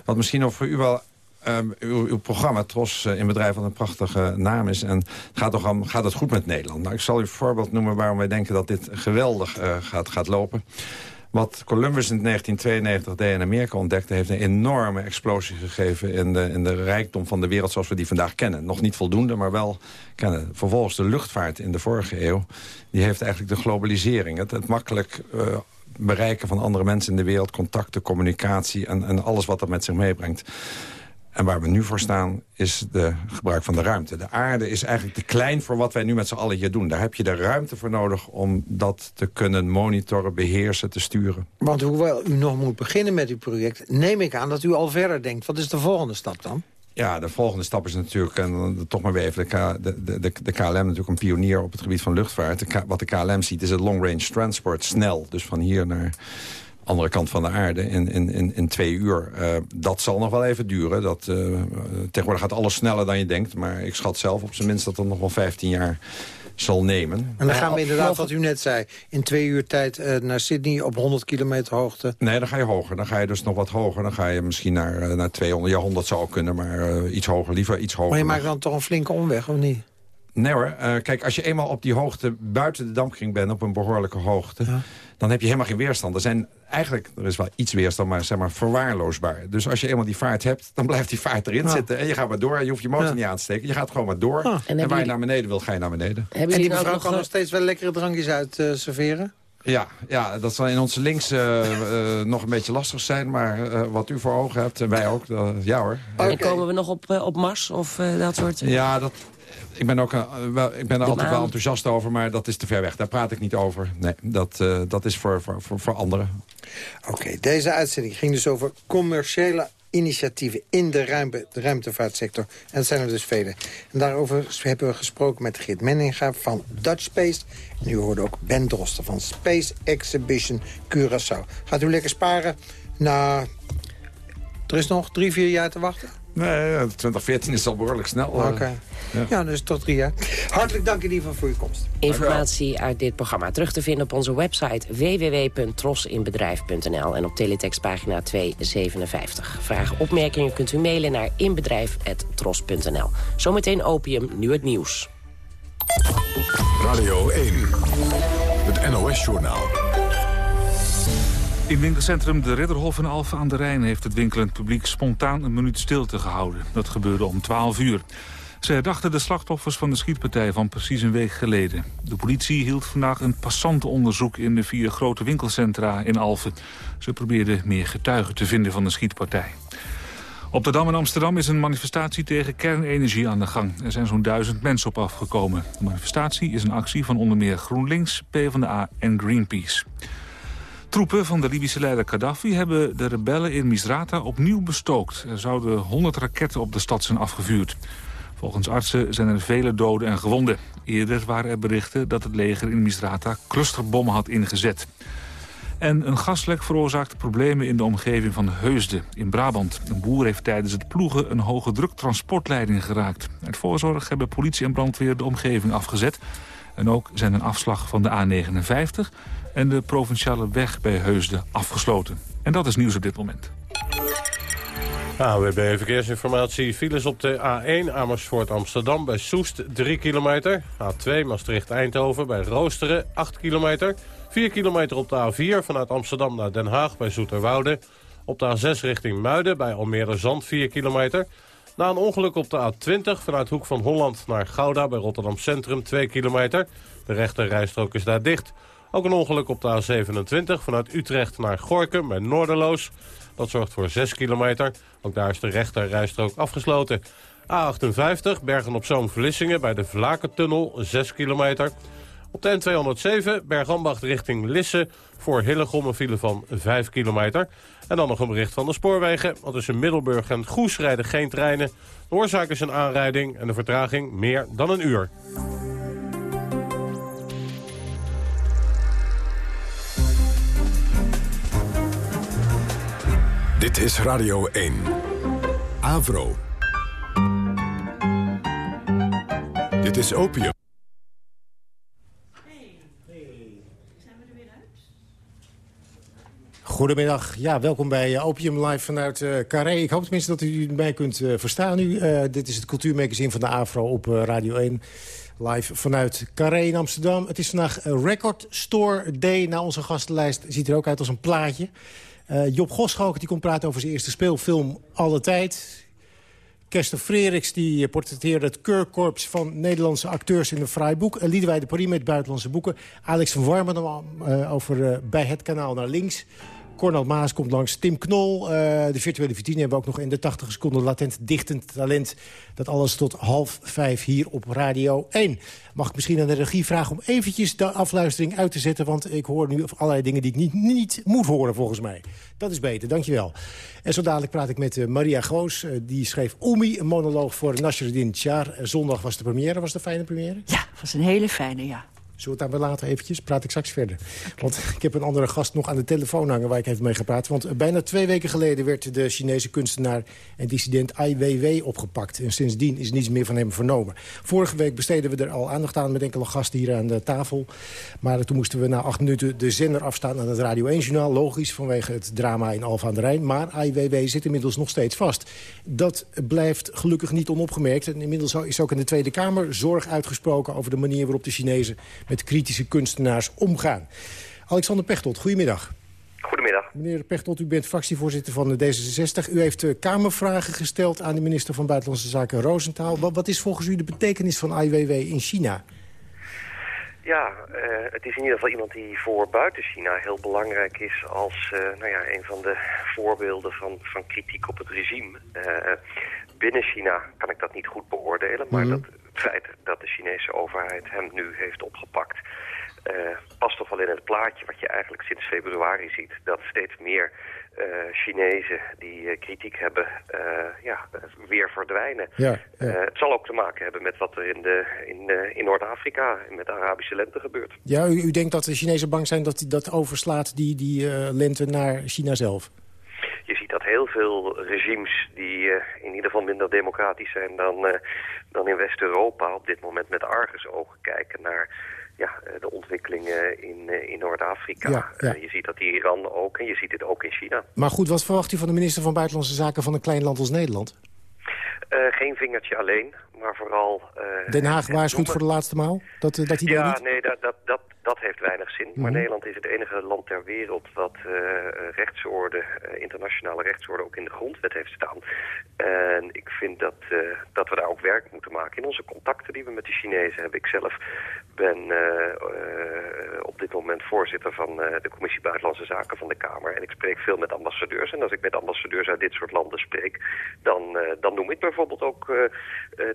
Wat misschien ook voor u wel... Um, uw, uw, programma, Tros uh, in Bedrijf, wat een prachtige naam is. En het gaat, toch om, gaat het goed met Nederland? Nou, ik zal u een voorbeeld noemen waarom wij denken dat dit geweldig uh, gaat, gaat lopen. Wat Columbus in 1992 deed in Amerika ontdekte... heeft een enorme explosie gegeven in de, in de rijkdom van de wereld... zoals we die vandaag kennen. Nog niet voldoende, maar wel kennen. Vervolgens de luchtvaart in de vorige eeuw... die heeft eigenlijk de globalisering. Het, het makkelijk uh, bereiken van andere mensen in de wereld... contacten, communicatie en, en alles wat dat met zich meebrengt. En waar we nu voor staan is de gebruik van de ruimte. De aarde is eigenlijk te klein voor wat wij nu met z'n allen hier doen. Daar heb je de ruimte voor nodig om dat te kunnen monitoren, beheersen, te sturen. Want hoewel u nog moet beginnen met uw project... neem ik aan dat u al verder denkt. Wat is de volgende stap dan? Ja, de volgende stap is natuurlijk, en toch maar weer even de, de, de, de KLM natuurlijk een pionier op het gebied van luchtvaart. Wat de KLM ziet is het long range transport, snel. Dus van hier naar andere kant van de aarde in, in, in, in twee uur. Uh, dat zal nog wel even duren. Dat, uh, tegenwoordig gaat alles sneller dan je denkt. Maar ik schat zelf op zijn minst dat dat nog wel 15 jaar zal nemen. En dan gaan we inderdaad, wat u net zei... in twee uur tijd uh, naar Sydney op 100 kilometer hoogte. Nee, dan ga je hoger. Dan ga je dus nog wat hoger. Dan ga je misschien naar, uh, naar 200. Ja, 100 zou ook kunnen, maar uh, iets hoger. Liever iets hoger. Maar je maakt dan toch een flinke omweg, of niet? Nee hoor. kijk, als je eenmaal op die hoogte buiten de dampkring bent... op een behoorlijke hoogte... Ja dan heb je helemaal geen weerstand. Er zijn eigenlijk, er is wel iets weerstand, maar zeg maar verwaarloosbaar. Dus als je eenmaal die vaart hebt, dan blijft die vaart erin ja. zitten. En je gaat maar door. Je hoeft je motor ja. niet aan te steken. Je gaat gewoon maar door. En, en waar je naar beneden wil, ga je naar beneden. Hebben en die mevrouw kan nog steeds wel lekkere drankjes uit uh, serveren? Ja, ja, dat zal in onze links uh, nog een beetje lastig zijn. Maar wat u voor ogen hebt, en wij ook, ja hoor. En komen we nog op, op Mars of dat soort... Ja, dat, ik ben, ook, wel, ik ben er altijd wel enthousiast over, maar dat is te ver weg. Daar praat ik niet over. Nee, dat, dat is voor, voor, voor, voor anderen. Oké, deze uitzending ging dus over commerciële initiatieven in de, ruimte, de ruimtevaartsector. En dat zijn er dus vele. En daarover hebben we gesproken met Geert Menninga van Dutch Space. En u hoorde ook Ben Drosten van Space Exhibition Curaçao. Gaat u lekker sparen? Nou, er is nog drie, vier jaar te wachten. Nee, 2014 is al behoorlijk snel. Oké. Ja. ja, dus tot drie jaar. Hartelijk dank in ieder geval voor uw komst. Informatie uit dit programma terug te vinden op onze website www.trosinbedrijf.nl en op teletextpagina 257. Vragen, opmerkingen kunt u mailen naar inbedrijf.tros.nl. Zometeen opium, nu het nieuws. Radio 1, het NOS-journaal. In winkelcentrum De Ridderhof in Alphen aan de Rijn... heeft het winkelend publiek spontaan een minuut stilte gehouden. Dat gebeurde om 12 uur. Ze herdachten de slachtoffers van de schietpartij van precies een week geleden. De politie hield vandaag een passantenonderzoek in de vier grote winkelcentra in Alphen. Ze probeerden meer getuigen te vinden van de schietpartij. Op de Dam in Amsterdam is een manifestatie tegen kernenergie aan de gang. Er zijn zo'n duizend mensen op afgekomen. De manifestatie is een actie van onder meer GroenLinks, PvdA en Greenpeace. Troepen van de Libische leider Gaddafi hebben de rebellen in Misrata opnieuw bestookt. Er zouden 100 raketten op de stad zijn afgevuurd. Volgens artsen zijn er vele doden en gewonden. Eerder waren er berichten dat het leger in Misrata clusterbommen had ingezet. En een gaslek veroorzaakt problemen in de omgeving van Heusden in Brabant. Een boer heeft tijdens het ploegen een hoge druk transportleiding geraakt. Uit voorzorg hebben politie en brandweer de omgeving afgezet. En ook zijn een afslag van de A59 en de provinciale weg bij Heusden afgesloten. En dat is nieuws op dit moment. AWB Verkeersinformatie. Files op de A1 Amersfoort Amsterdam bij Soest 3 kilometer. A2 Maastricht Eindhoven bij Roosteren 8 kilometer. 4 kilometer op de A4 vanuit Amsterdam naar Den Haag bij Zoeterwoude. Op de A6 richting Muiden bij Almere Zand 4 kilometer. Na een ongeluk op de A20 vanuit Hoek van Holland naar Gouda bij Rotterdam Centrum 2 kilometer. De rechte rijstrook is daar dicht. Ook een ongeluk op de A27 vanuit Utrecht naar Gorkum bij Noorderloos. Dat zorgt voor 6 kilometer. Ook daar is de rechter rijstrook afgesloten. A58 Bergen-op-Zoom-Vlissingen bij de Vlakentunnel 6 kilometer. Op de N207 Bergambacht richting Lisse voor Hillegom een file van 5 kilometer. En dan nog een bericht van de spoorwegen. Want tussen Middelburg en Goes rijden geen treinen. De oorzaak is een aanrijding en de vertraging meer dan een uur. Dit is Radio 1. Avro. Dit is Opium. Goedemiddag, ja, welkom bij eh, Opium Live vanuit uh, Carré. Ik hoop tenminste dat u mij kunt uh, verstaan nu. Dit is het cultuurmagazine van de AVRO op Radio 1. Live vanuit Carré in Amsterdam. Het is vandaag Record Store Day. Na onze gastenlijst ziet er ook uit als een plaatje. Job Goschalk die komt praten over zijn eerste speelfilm Alle Tijd. Kester Freriks die portretteerde het keurkorps van Nederlandse acteurs in een fraai boek. Liedewij de Paris met buitenlandse boeken. Alex van Warmen over Bij het kanaal naar links. Cornel Maas komt langs. Tim Knol, uh, de virtuele vitrine hebben we ook nog in de 80 seconden latent dichtend talent. Dat alles tot half vijf hier op Radio 1. Mag ik misschien aan de regie vragen om eventjes de afluistering uit te zetten... want ik hoor nu allerlei dingen die ik niet, niet moet horen volgens mij. Dat is beter, dankjewel. En zo dadelijk praat ik met uh, Maria Goos. Uh, die schreef Oemi, een monoloog voor Nasreddin Tjar. zondag was de première. Was een fijne première? Ja, was een hele fijne, ja. Zullen we het daar later eventjes? Praat ik straks verder. Want ik heb een andere gast nog aan de telefoon hangen... waar ik even mee ga praten. Want bijna twee weken geleden werd de Chinese kunstenaar... en dissident Ai Weiwei opgepakt. En sindsdien is niets meer van hem vernomen. Vorige week besteden we er al aandacht aan... met enkele gasten hier aan de tafel. Maar toen moesten we na acht minuten de zender afstaan... aan het Radio 1-journaal. Logisch, vanwege het drama in Alphen aan de Rijn. Maar Ai Weiwei zit inmiddels nog steeds vast. Dat blijft gelukkig niet onopgemerkt. En inmiddels is ook in de Tweede Kamer zorg uitgesproken... over de manier waarop de Chinezen met kritische kunstenaars omgaan. Alexander Pechtold, goedemiddag. Goedemiddag. Meneer Pechtold, u bent fractievoorzitter van de D66. U heeft uh, Kamervragen gesteld aan de minister van Buitenlandse Zaken Roosentaal. Wat, wat, is volgens u de betekenis van IWW in China? Ja, het is in ieder geval iemand die voor buiten China heel belangrijk is als nou ja, een van de voorbeelden van, van kritiek op het regime. binnen China kan ik dat niet goed beoordelen, maar mhm. dat, feit dat de Chinese overheid hem nu heeft opgepakt... Uh, past toch wel in het plaatje wat je eigenlijk sinds februari ziet. Dat steeds meer uh, Chinezen die uh, kritiek hebben, ja, weer verdwijnen. Ja, het zal ook te maken hebben met wat er in, de, in, in Noord-Afrika en met de Arabische lente gebeurt. Ja, u, u, denkt dat de Chinezen bang zijn dat dat overslaat, die, die lente, naar China zelf? Je ziet dat heel veel regimes die in ieder geval minder democratisch zijn dan, dan in West-Europa op dit moment met argusogen kijken naar ja, eh, de ontwikkelingen in, eh, in Noord-Afrika. Ja, eh, je ziet dat in Iran ook en je ziet het ook in China. Maar goed, wat verwacht u van de minister van Buitenlandse Zaken van een klein land als Nederland? geen vingertje alleen, maar vooral... Den Haag waarschuwt voor de laatste maal? Dat, dat hij ja, niet... nee, dat, dat, dat, dat heeft weinig zin. Maar mhm. Nederland is het enige land ter wereld wat uh, rechtsorde, uh, internationale rechtsorde ook in de grondwet heeft staan. En ik vind dat, uh, dat we daar ook werk moeten maken in onze contacten die we met de Chinezen hebben. Ik zelf ben op dit moment voorzitter van de Commissie Buitenlandse Zaken van de Kamer. En ik spreek veel met ambassadeurs. En als ik met ambassadeurs uit dit soort landen spreek, dan, dan noem ik bijvoorbeeld ook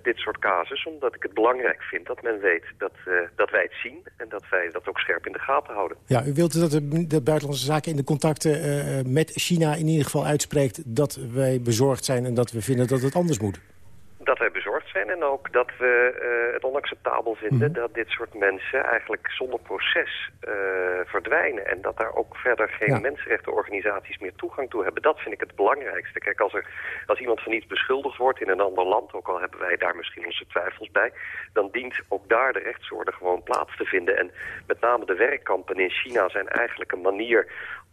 dit soort casus. Omdat ik het belangrijk vind dat men weet dat, dat wij het zien en dat wij dat ook scherp in de gaten houden. Ja, u wilt dat de, de buitenlandse zaken in de contacten uh, met China in ieder geval uitspreekt... dat wij bezorgd zijn en dat we vinden dat het anders moet? Bezorgd zijn en ook dat we uh, het onacceptabel vinden mhm. dat dit soort mensen eigenlijk zonder proces uh, verdwijnen. En dat daar ook verder geen mensenrechtenorganisaties meer toegang toe hebben. Dat vind ik het belangrijkste. Kijk, als, er, als iemand van iets beschuldigd wordt in een ander land, ook al hebben wij daar misschien onze twijfels bij, dan dient ook daar de rechtsorde gewoon plaats te vinden. En met name de werkkampen in China zijn eigenlijk een manier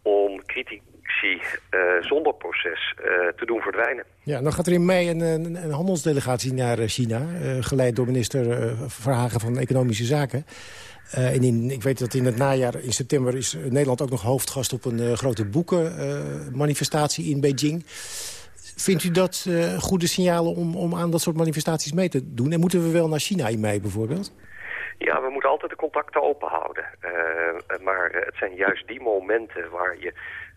om kritiek uh, zonder proces uh, te doen verdwijnen. Ja, dan gaat er in mei een, een, handelsdelegatie naar eh, China... Uh, geleid door minister Verhagen van Economische Zaken. en in, ik weet dat in het najaar, in september... is Nederland ook nog hoofdgast op een grote boekenmanifestatie in Beijing. Vindt u dat goede signalen om, om aan dat soort manifestaties mee te doen? En moeten we wel naar China in mei bijvoorbeeld? Ja, we moeten altijd de contacten open houden. maar het zijn juist die momenten waar je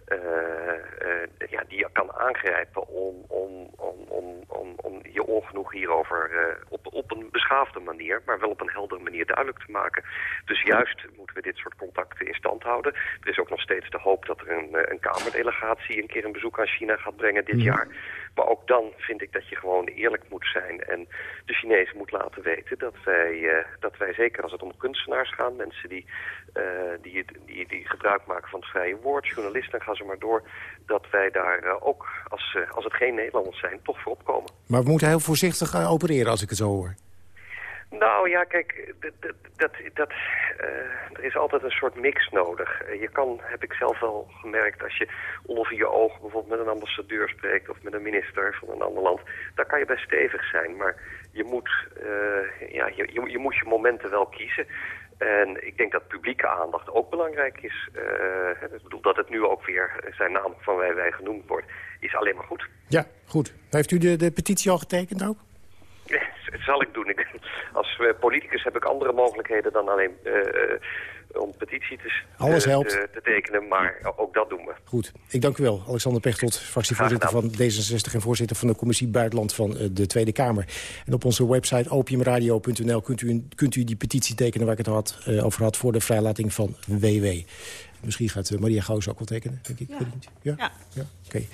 uh, ja, die je kan aangrijpen om, om, om, om, om, om je ongenoeg hierover uh, op, op een beschaafde manier, maar wel op een heldere manier duidelijk te maken. Dus juist moeten we dit soort contacten in stand houden. Er is ook nog steeds de hoop dat er een, een Kamerdelegatie een keer een bezoek aan China gaat brengen dit jaar. Maar ook dan vind ik dat je gewoon eerlijk moet zijn en de Chinezen moet laten weten dat wij, dat wij zeker als het om kunstenaars gaat, mensen die, die, die, die gebruik maken van het vrije woord, journalisten gaan ze maar door dat wij daar uh, ook, als, als het geen Nederlanders zijn, toch voor opkomen. Maar we moeten heel voorzichtig opereren als ik het zo hoor. Nou ja, kijk, dat, dat, dat, er is altijd een soort mix nodig. je kan, heb ik zelf wel gemerkt, als je onder je ogen bijvoorbeeld met een ambassadeur spreekt... of met een minister van een ander land, daar kan je best stevig zijn. Maar je moet, ja, je, je, moet je momenten wel kiezen. En ik denk dat publieke aandacht ook belangrijk is. Ik bedoel, dat het nu ook weer zijn naam van wij, wij genoemd wordt, is alleen maar goed. Ja, goed. Heeft u de, de petitie al getekend ook? Dat zal ik doen. Ik, als uh, politicus heb ik andere mogelijkheden dan alleen uh, om petitie te, Alles helpt. Te, tekenen, maar ook dat doen we. Goed, ik dank u wel. Alexander Pechtold, fractievoorzitter van D66... en voorzitter van de Commissie Buitenland van de Tweede Kamer. En op onze website opiumradio.nl kunt u, kunt u die petitie tekenen... waar ik het had, over had voor de vrijlating van WW. Misschien gaat Maria Gauws ook wel tekenen, denk ik. Ja. ja? ja. ja? Oké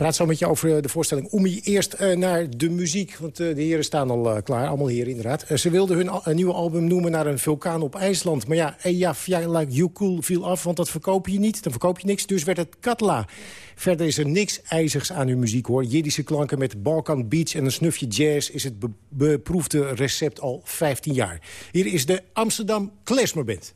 praat zo met je over de voorstelling Oemi. Eerst uh, naar de muziek, want uh, de heren staan al klaar. Allemaal heren, inderdaad. ze wilden hun nieuwe album noemen naar een vulkaan op IJsland. Maar ja, ja, like You Cool viel af, want dat verkoop je niet. Dan verkoop je niks, dus werd het Katla. Verder is er niks ijzigs aan hun muziek, hoor. Jiddische klanken met Balkan Beach en een snufje jazz... is het be beproefde recept al 15 jaar. Hier is de Amsterdam Klezmer Band.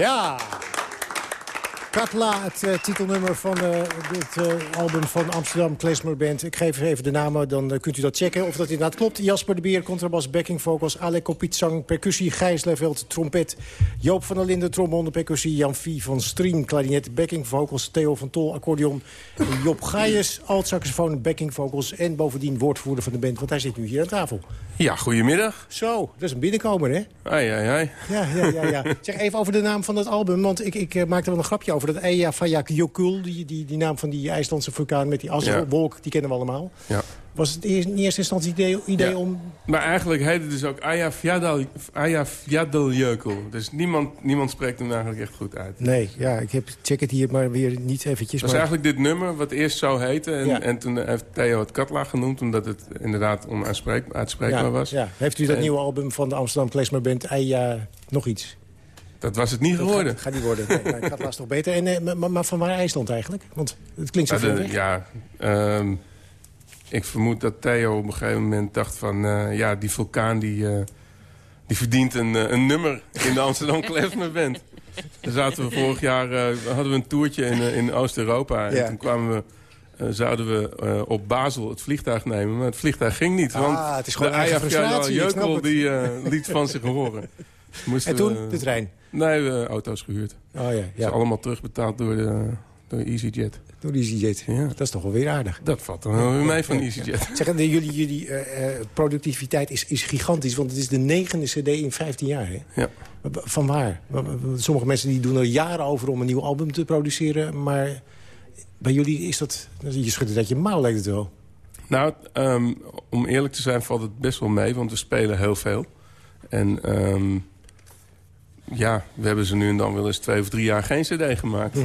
Ja! Katla, het uh, titelnummer van uh, het uh, album van Amsterdam Klesmer Band. Ik geef even de namen, dan kunt u dat checken of dat inderdaad klopt. Jasper de Beer, contrabas, backing vocals, Alec Kopietsang, percussie, Gijs Leveld, trompet. Joop van der Linden, trombone, percussie, Jan Vie van Strien, klarinet, backing vocals, Theo van Tol, accordeon. Job Gaius, alt-saxofoon, backing vocals en bovendien woordvoerder van de band, want hij zit nu hier aan tafel. Ja, goedemiddag. Zo, dat is een binnenkomer, hè? Ai, ai, ai. Ja, ja, ja, ja. Zeg even over de naam van het album, want ik, ik maakte wel een grapje over dat Eyjafjallajökull, die, die, die naam van die IJslandse vulkaan met die aswolk, die kennen we allemaal. Ja. Was het in eerste instantie idee, idee ja. om... Maar eigenlijk heet het dus ook Eyjafjallajökull. Dus niemand, niemand spreekt hem eigenlijk echt goed uit. Nee, ja, ik heb, check het hier maar weer niet eventjes. Het was maar... eigenlijk dit nummer wat eerst zo heette. En, Ja. en toen heeft Theo het Katla genoemd, omdat het inderdaad onuitspreekbaar ja, was. Ja. Heeft u dat En- nieuwe album van de Amsterdam Klesmer Band, Eija, nog iets? Dat was het niet Dat geworden. Gaat, gaat niet worden. Nee, maar ik had laatst nog beter. En, eh, maar, maar van waar IJsland eigenlijk? Want het klinkt zo Ja, ver de- weg. ja, ehm, ik vermoed dat Theo op een gegeven moment dacht van... eh, ja, die vulkaan die, eh, die verdient een, een nummer in de Amsterdam Klezmer Band. Daar zaten we vorig jaar, hadden we een toertje in, in Oost-Europa. Ja. En toen kwamen we, zouden we op Basel het vliegtuig nemen. Maar het vliegtuig ging niet. Ah, Want het is gewoon de eigen frustratie, Jeukel het. die eh, liet van zich horen. Moesten En toen we- de trein? Nee, we auto's gehuurd. Oh ja, ja. allemaal terugbetaald door, de, door EasyJet. Door EasyJet. Ja. Dat is toch wel weer aardig. Dat valt dan wel weer mee van EasyJet. Zeg, jullie, jullie eh, eh, productiviteit is, is gigantisch, want het is de negende cd in 15 jaar. Hè? Ja. Van waar? Sommige mensen die doen er jaren over om een nieuw album te produceren, maar bij jullie is dat... Je schudt het uit je mouw, lijkt het wel. Nou, ehm, om eerlijk te zijn valt het best wel mee, want we spelen heel veel. En ehm, ja, we hebben ze nu en dan wel eens twee of drie jaar geen cd gemaakt.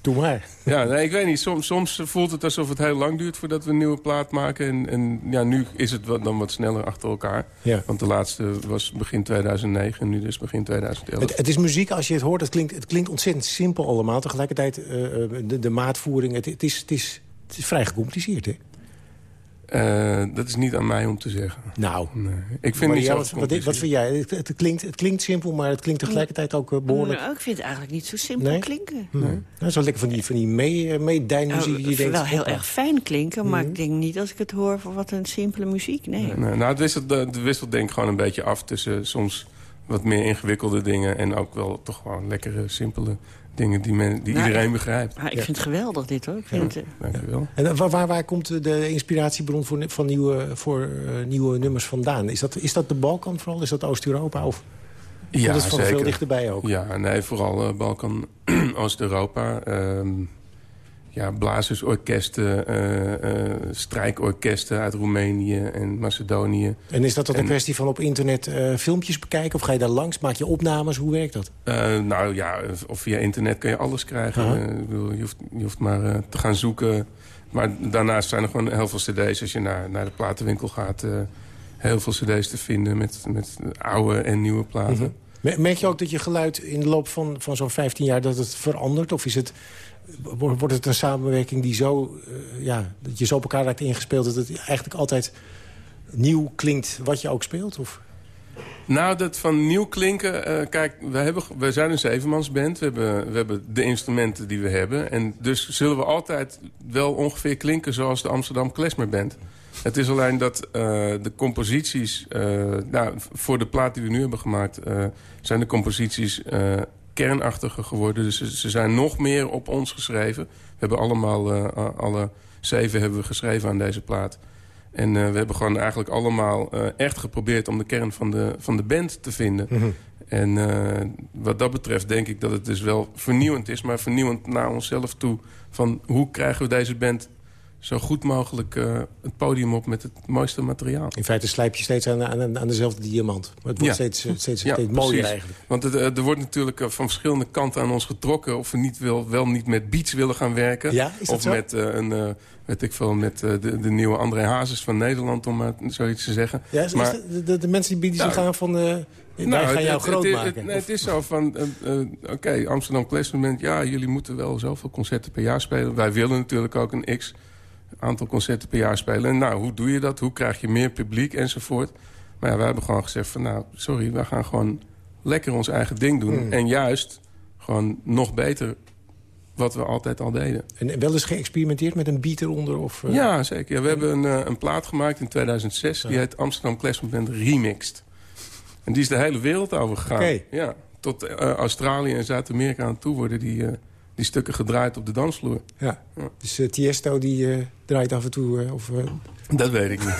Doe maar. Ja, nee, ik weet niet. Soms, soms voelt het alsof het heel lang duurt voordat we een nieuwe plaat maken. En, en ja, nu is het wat, dan wat sneller achter elkaar. Ja. Want de laatste was begin 2009 en nu dus begin 2011. Het, het is muziek, als je het hoort, het klinkt, het klinkt ontzettend simpel allemaal. Tegelijkertijd eh, eh, de, de maatvoering, het, het, is, het, is, het is vrij gecompliceerd, hè? Eh, dat is niet aan mij om te zeggen. Nou, Nee. Ik vind maar het niet ja, zo wat, wat, wat vind jij? Het, het klinkt, het klinkt simpel, maar het klinkt tegelijkertijd ook eh, behoorlijk... Nou, ik vind het eigenlijk niet zo simpel Nee? klinken. Nee. Nou, zo lekker van die, van die mee, meedijnmuziek Nou, die je denkt... wel heel erg fijn klinken, maar Mhm. ik denk niet als ik het hoor voor wat een simpele muziek. Nee. Nee, nou, het wisselt, het wisselt denk ik gewoon een beetje af tussen soms wat meer ingewikkelde dingen... en ook wel toch gewoon lekkere, simpele dingen die, men, die Nou, iedereen begrijpt. Maar ik vind het geweldig dit hoor. Ik vind het, eh, Dankjewel. En eh, waar, waar, waar komt de inspiratiebron voor, van nieuwe, voor eh, nieuwe nummers vandaan? Is dat, is dat de Balkan vooral? Is dat Oost-Europa? Of komt het van veel dichterbij ook? Ja, nee, vooral Balkan, Oost-Europa. ehm, ja, blazersorkesten, eh, strijkorkesten uit Roemenië en Macedonië. En is dat dan een En- kwestie van op internet eh, filmpjes bekijken? Of ga je daar langs? Maak je opnames? Hoe werkt dat? Nou ja, of via internet kun je alles krijgen. Bedoel, je, hoeft, je hoeft maar te gaan zoeken. Maar daarnaast zijn er gewoon heel veel cd's. Als je naar, naar de platenwinkel gaat, heel veel cd's te vinden... met, met oude en nieuwe platen. Mhm. Merk je ook dat je geluid in de loop van, van zo'n 15 jaar dat het verandert? Of is het, wo- wordt het een samenwerking die zo, eh, ja, dat je zo op elkaar raakt ingespeeld... dat het eigenlijk altijd nieuw klinkt wat je ook speelt? Of? Nou, dat van nieuw klinken... eh, kijk, we, hebben, we zijn een zevenmansband. We hebben, we hebben de instrumenten die we hebben. En dus zullen we altijd wel ongeveer klinken zoals de Amsterdam Klezmer Band. Het is alleen dat eh, de composities... eh, nou, voor de plaat die we nu hebben gemaakt... eh, zijn de composities kernachtiger geworden. Dus ze, ze zijn nog meer op ons geschreven. We hebben allemaal... alle zeven hebben we geschreven aan deze plaat. En we hebben gewoon eigenlijk allemaal echt geprobeerd... om de kern van de, van de band te vinden. Mhm. En wat dat betreft denk ik dat het dus wel vernieuwend is... maar vernieuwend naar onszelf toe. Van hoe krijgen we deze band zo goed mogelijk eh, het podium op... met het mooiste materiaal. In feite slijp je steeds aan, aan, aan dezelfde diamant. Maar het wordt steeds, eh, steeds, Ja, steeds mooier precies. eigenlijk. Want het, eh, er wordt natuurlijk van verschillende kanten aan ons getrokken... of we niet wel, wel niet met beats willen gaan werken. Ja, of zo? met, een, weet ik veel, met de, de nieuwe André Hazes van Nederland... om maar zoiets te zeggen. Ja, is, maar, is de, de, de mensen die, die Nou, gaan van... eh wij nou, gaan het- jou het- groot het, maken. Het, nee, het is zo van, oké, Amsterdam Classement... ja, jullie moeten wel zoveel concerten per jaar spelen. Wij willen natuurlijk ook een x aantal concerten per jaar spelen. En nou, hoe doe je dat? Hoe krijg je meer publiek enzovoort? Maar ja, wij hebben gewoon gezegd van, nou, sorry, wij gaan gewoon lekker ons eigen ding doen. Hmm. En juist gewoon nog beter wat we altijd al deden. En wel eens geëxperimenteerd met een beat eronder? Of, eh? Ja, zeker. Ja, we hebben een, eh, een plaat gemaakt in 2006. Die heet Amsterdam Classic Band Remixed. En die is de hele wereld over gegaan. Ja, tot eh, Australië en Zuid-Amerika aan toe worden die, die stukken gedraaid op de dansvloer. Ja. Dus eh, Tiesto die eh, draait af en toe... eh, of, Dat weet ik niet.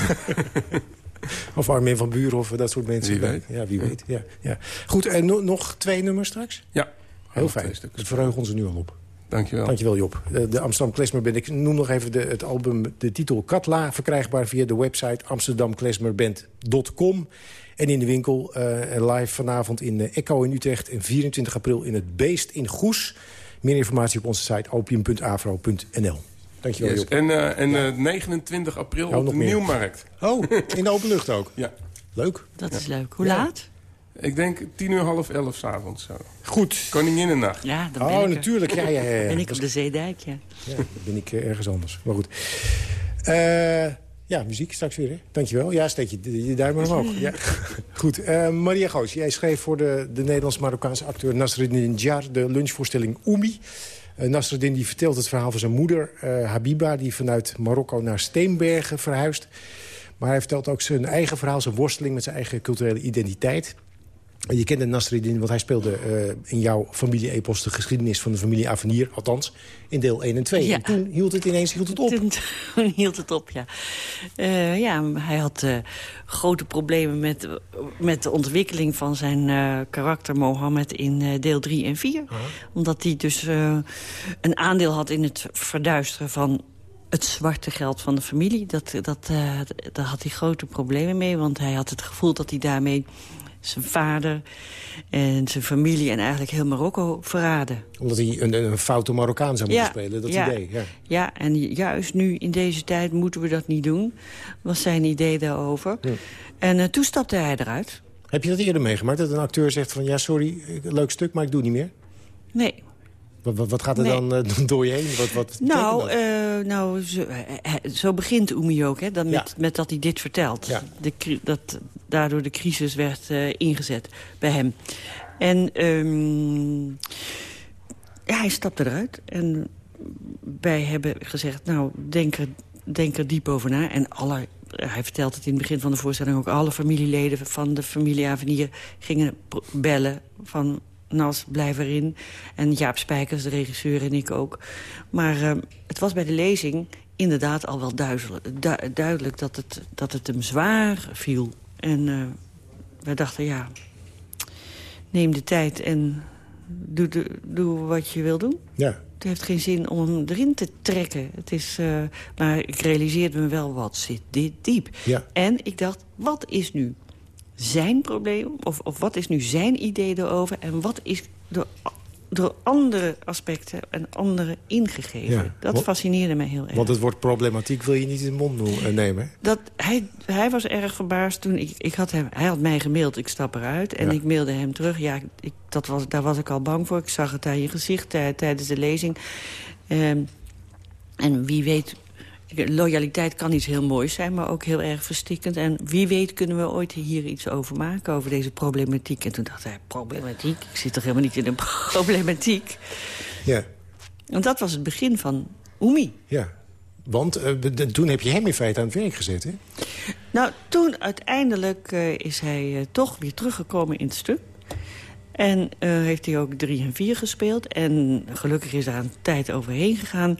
of Armin van Buren of dat soort mensen. Wie weet. Ja, wie weet. Ja, ja. Goed, en no- nog twee nummers straks? Ja. Heel fijn. stukken. Dat verheugen ons er nu al op. Dankjewel. Dankjewel, Job. De Amsterdam Klesmer Band. Ik noem nog even de, het album, de titel Katla. Verkrijgbaar via de website amsterdamklesmerband.com. En in de winkel live vanavond in Echo in Utrecht. En 24 april in het Beest in Goes. Meer informatie op onze site opium.avro.nl. Dankjewel, Yes. Job. En, eh, en eh, 29 april Oh, op de meer. Nieuwmarkt. Oh, in de open lucht ook? Ja. Leuk. Dat is leuk. Hoe Ja. laat? Ik denk tien uur, half elf s'avonds zo. Goed. Koninginnennacht. Ja, dan ben Oh, ik er. natuurlijk. Ja, ja, ja. Ben ik op de Zeedijk, ja. Ja, dan ben ik eh, ergens anders. Maar goed. Eh, ja, muziek straks weer, hè? Dankjewel. Ja, steek je, je duim maar omhoog. Ja. Goed. Eh, Maria Goos, jij schreef voor de, de Nederlands-Marokkaanse acteur Nasreddin Jar... de lunchvoorstelling Oemi. Uh, Nasreddin die vertelt het verhaal van zijn moeder, eh, Habiba... die vanuit Marokko naar Steenbergen verhuist. Maar hij vertelt ook zijn eigen verhaal, zijn worsteling... met zijn eigen culturele identiteit... Je kende Nasreddin, want hij speelde eh, in jouw familie-epos... de geschiedenis van de familie Avenier, althans in deel 1 en 2. Ja. En toen hield het ineens hield het op. Toen, toen hield het op, ja. Eh, ja, hij had eh, grote problemen met, met de ontwikkeling van zijn karakter Mohammed in deel 3 en 4. Omdat hij dus een aandeel had in het verduisteren van het zwarte geld van de familie. Dat, dat, daar had hij grote problemen mee, want hij had het gevoel dat hij daarmee zijn vader en zijn familie en eigenlijk heel Marokko verraden. Omdat hij een, een foute Marokkaan zou moeten spelen, dat ja, idee. Ja. Ja, en juist nu in deze tijd moeten we dat niet doen. Was zijn idee daarover. Ja. En eh, toen stapte hij eruit. Heb je dat eerder meegemaakt? Dat een acteur zegt van, ja, sorry, leuk stuk, maar ik doe niet meer? Nee. Wat, gaat er Nee. dan eh, door je heen? Wat, wat Nou, dat? eh, nou zo, eh, eh, zo begint Oemi ook, hè, dan met, Ja. met dat hij dit vertelt. Ja. De, dat daardoor de crisis werd eh, ingezet bij hem. En ehm, ja, hij stapte eruit. En wij hebben gezegd, nou, denk er, denk er diep over na. En alle, hij vertelt het in het begin van de voorstelling ook... alle familieleden van de familie Avenier gingen bellen van... Nas, blijf erin. En Jaap Spijkers, de regisseur, en ik ook. Maar eh, het was bij de lezing inderdaad al wel duidelijk, du- duidelijk dat, het, dat het hem zwaar viel. En eh wij dachten, ja, neem de tijd en doe, de, doe wat je wil doen. Ja. Het heeft geen zin om hem erin te trekken. Het is, eh, maar ik realiseerde me wel, wat zit dit diep. Ja. En ik dacht, wat is nu zijn probleem? Of, of wat is nu zijn idee erover? En wat is door, door andere aspecten en anderen ingegeven? Ja, Dat fascineerde mij heel erg. Want het woord problematiek wil je niet in de mond eh, nemen. Dat, hij, hij was erg verbaasd toen ik, ik had hem, hij had mij gemaild, ik stap eruit. En Ja. ik mailde hem terug. Ja, ik, dat was, daar was ik al bang voor. Ik zag het aan je gezicht eh, tijdens de lezing. Ehm, en wie weet, loyaliteit kan iets heel moois zijn, maar ook heel erg verstikkend. En wie weet kunnen we ooit hier iets over maken, over deze problematiek. En toen dacht hij, problematiek? Ik zit toch helemaal niet in een problematiek? Ja. Want dat was het begin van Oemi. Ja. Want eh, toen heb je hem in feite aan het werk gezet, hè? Nou, toen uiteindelijk eh, is hij eh, toch weer teruggekomen in het stuk. En heeft hij ook drie en vier gespeeld. En gelukkig is daar een tijd overheen gegaan.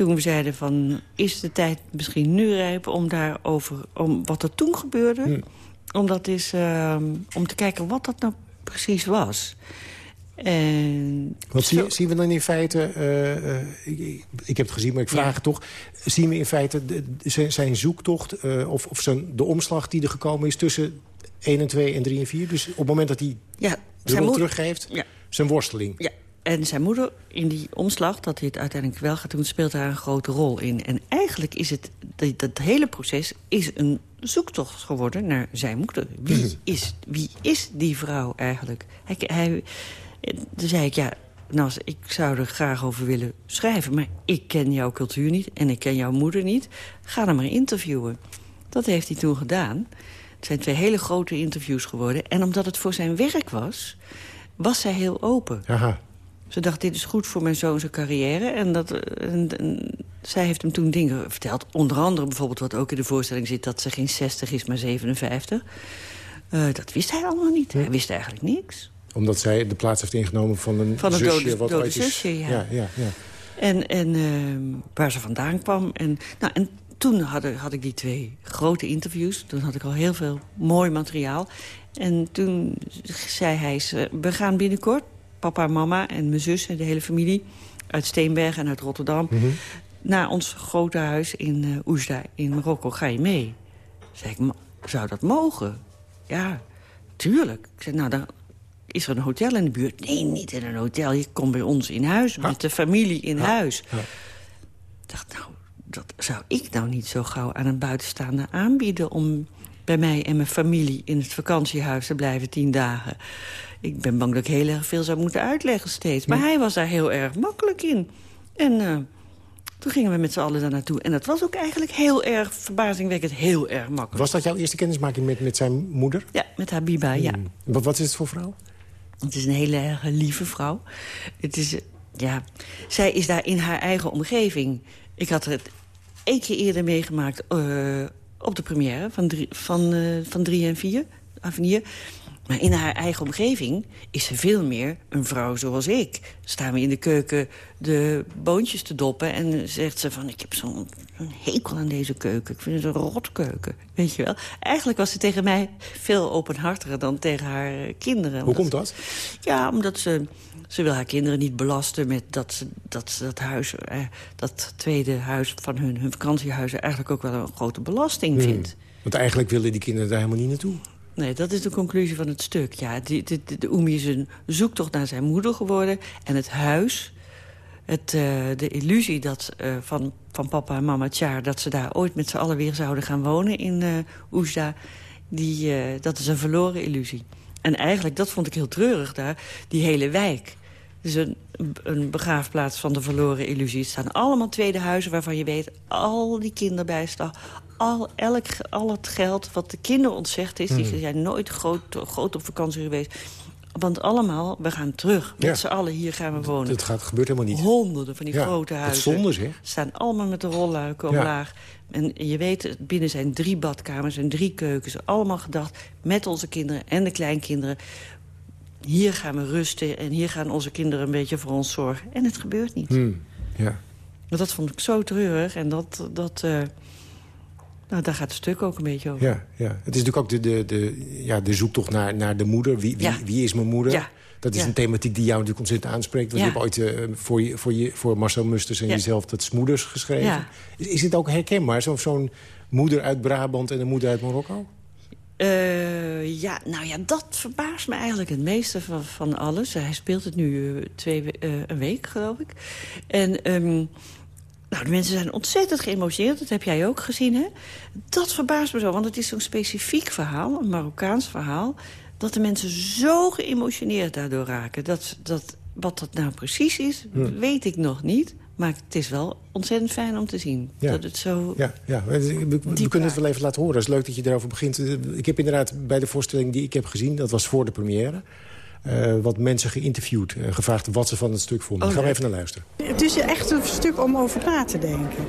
Toen we zeiden van, is de tijd misschien nu rijp om daarover... om wat er toen gebeurde, om, dat is, ehm, om te kijken wat dat nou precies was. En Want zie, zien we dan in feite... eh, eh, ik, ik- heb het gezien, maar ik vraag het toch... zien we in feite de- zijn, zijn zoektocht... eh, of, of zijn, de omslag die er gekomen is tussen 1 en 2 en 3 en 4? Dus op het moment dat hij Ja, de zijn moeder- teruggeeft, Ja. zijn worsteling. Ja, en zijn moeder in die omslag, dat hij het uiteindelijk wel gaat doen... speelt daar een grote rol in. En eigenlijk is het, dat, dat hele proces is een zoektocht geworden naar zijn moeder. Wie is, wie is die vrouw eigenlijk? Hij, hij, toen zei ik, ja, Nas, ik zou er graag over willen schrijven... maar ik ken jouw cultuur niet en ik ken jouw moeder niet. Ga dan maar interviewen. Dat heeft hij toen gedaan. Het zijn twee hele grote interviews geworden. En omdat het voor zijn werk was, was zij heel open. Aha. Ze dacht, dit is goed voor mijn zoon zijn carrière. En, dat, eh, en, en zij heeft hem toen dingen verteld. Onder andere bijvoorbeeld wat ook in de voorstelling zit... dat ze geen 60 is, maar 57. Uh, dat wist hij allemaal niet. Hij wist eigenlijk niks. Omdat zij de plaats heeft ingenomen van een van een zusje. Dode, wat dode zusje, ja. ja, ja, ja. En, en uh, waar ze vandaan kwam. En, nou, en toen had, had ik die twee grote interviews. Toen had ik al heel veel mooi materiaal. En toen zei hij, we gaan binnenkort, papa en mama en mijn zus en de hele familie... uit Steenberg en uit Rotterdam... Mhm. naar ons grote huis in uh, Oesda in Marokko. Ga je mee? Zei ik, zou dat mogen? Ja, tuurlijk. Ik zei, nou, dan is er een hotel in de buurt? Nee, niet in een hotel. Je komt bij ons in huis, met de familie in huis. Ik dacht, nou, dat zou ik nou niet zo gauw aan een buitenstaander aanbieden... om bij mij en mijn familie in het vakantiehuis te blijven tien dagen. Ik ben bang dat ik heel erg veel zou moeten uitleggen steeds. Maar hij was daar heel erg makkelijk in. En uh, toen gingen we met z'n allen daar naartoe. En dat was ook eigenlijk heel erg, verbazingwekkend, heel erg makkelijk. Was dat jouw eerste kennismaking met, met zijn moeder? Ja, met Habiba, ja. Hmm. Wat, wat is het voor vrouw? Het is een hele erg lieve vrouw. Het is, ja, zij is daar in haar eigen omgeving. Ik had het één keer eerder meegemaakt uh, op de première van drie, van, uh, van drie en vier, Avenir. Maar in haar eigen omgeving is ze veel meer een vrouw zoals ik. Staan we in de keuken de boontjes te doppen... en zegt ze van, ik heb zo'n hekel aan deze keuken. Ik vind het een rotkeuken, weet je wel. Eigenlijk was ze tegen mij veel openhartiger dan tegen haar kinderen. Hoe komt dat? Ja, omdat ze... Ze wil haar kinderen niet belasten met dat ze dat, ze dat huis, eh, dat tweede huis van hun, hun vakantiehuis... eigenlijk ook wel een grote belasting Hmm. vindt. Want eigenlijk willen die kinderen daar helemaal niet naartoe. Nee, dat is de conclusie van het stuk. Ja, de, de, is een zoektocht naar zijn moeder geworden. En het huis, het, uh, de illusie dat, uh, van, van papa en mama Tjaar... dat ze daar ooit met z'n allen weer zouden gaan wonen in uh. Die, dat is een verloren illusie. En eigenlijk, dat vond ik heel treurig daar, die hele wijk... Dus een, een begraafplaats van de verloren illusie. Het staan allemaal tweede huizen waarvan je weet... al die kinderbijslag, al, elk, al het geld wat de kinderen ontzegd is... Hmm. die zijn nooit groot, groot op vakantie geweest. Want allemaal, we gaan terug. Met Ja. z'n allen, hier gaan we wonen. Dat gaat, gebeurt helemaal niet. Honderden van die Ja, grote huizen. zonde, zeg. Staan allemaal met de rolluiken Ja. omlaag. En je weet, binnen zijn drie badkamers en drie keukens. Allemaal gedacht met onze kinderen en de kleinkinderen. Hier gaan we rusten en hier gaan onze kinderen een beetje voor ons zorgen. En het gebeurt niet. Hmm. Ja. Maar dat vond ik zo treurig. En dat, dat, eh, nou, daar gaat het stuk ook een beetje over. Ja, ja. Het is natuurlijk ook de, de, de, ja, de zoektocht naar, naar de moeder. Wie, wie, Ja. wie is mijn moeder? Ja. Dat is Ja. een thematiek die jou natuurlijk ontzettend aanspreekt. Want je hebt ooit eh, voor, je, voor, je, voor Marcel Musters en jezelf dat Smoeders geschreven. Is, is dit ook herkenbaar? Zo- Zo'n moeder uit Brabant en een moeder uit Marokko? Eh, ja, nou ja, dat verbaast me eigenlijk het meeste van, van alles. Hij speelt het nu eh, twee, we- eh, een week, geloof ik. En ehm, nou, de mensen zijn ontzettend geëmotioneerd. Dat heb jij ook gezien, hè? Dat verbaast me zo, want het is zo'n specifiek verhaal... een Marokkaans verhaal... dat de mensen zo geëmotioneerd daardoor raken. Dat, dat, wat dat nou precies is, Hm. weet ik nog niet. Maar het is wel ontzettend fijn om te zien. Ja. Dat het zo... Ja, ja. We, kunnen het wel even laten horen. Het is leuk dat je erover begint. Ik heb inderdaad bij de voorstelling die ik heb gezien... dat was voor de première... eh, wat mensen geïnterviewd. en gevraagd wat ze van het stuk vonden. Oh, Gaan we even naar luisteren. Het is echt een stuk om over na te denken.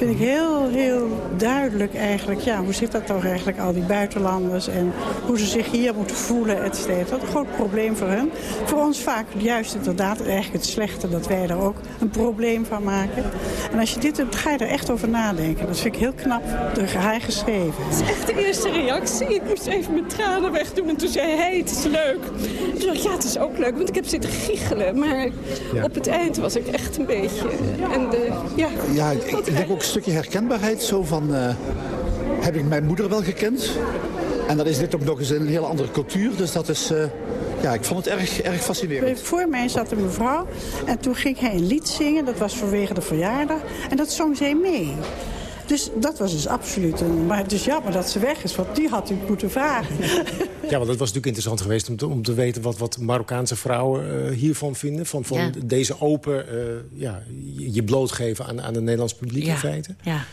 Vind ik heel, heel duidelijk eigenlijk. Ja, hoe zit dat toch eigenlijk, al die buitenlanders... en hoe ze zich hier moeten voelen, et cetera. Dat is een groot probleem voor hen. Voor ons vaak juist inderdaad eigenlijk het slechte... dat wij er ook een probleem van maken. En als je dit doet, ga je er echt over nadenken. Dat vind ik heel knap door hij geschreven. Het is echt de eerste reactie. Ik moest even mijn tranen wegdoen en toen zei hij, het is leuk. Toen dacht ik, ja, het is ook leuk, want ik heb zitten giechelen. Maar Ja. op het eind was ik echt een beetje... En de, ja, Ja, ik, ik denk ook stukje herkenbaarheid. Zo van, eh, heb ik mijn moeder wel gekend? En dan is dit ook nog eens een hele andere cultuur. Dus dat is, eh, ja, ik vond het erg, erg fascinerend. Voor mij zat een mevrouw en toen ging hij een lied zingen. Dat was vanwege de verjaardag. En dat zong zij mee. Dus dat was dus absoluut een... Maar het is jammer dat ze weg is, want die had u moeten vragen. Ja, want het was natuurlijk interessant geweest om te, om te weten... wat, wat Marokkaanse vrouwen eh, hiervan vinden. Van, van Ja. deze open, eh, ja, je blootgeven aan, aan het Nederlands publiek Ja, in feite. ja.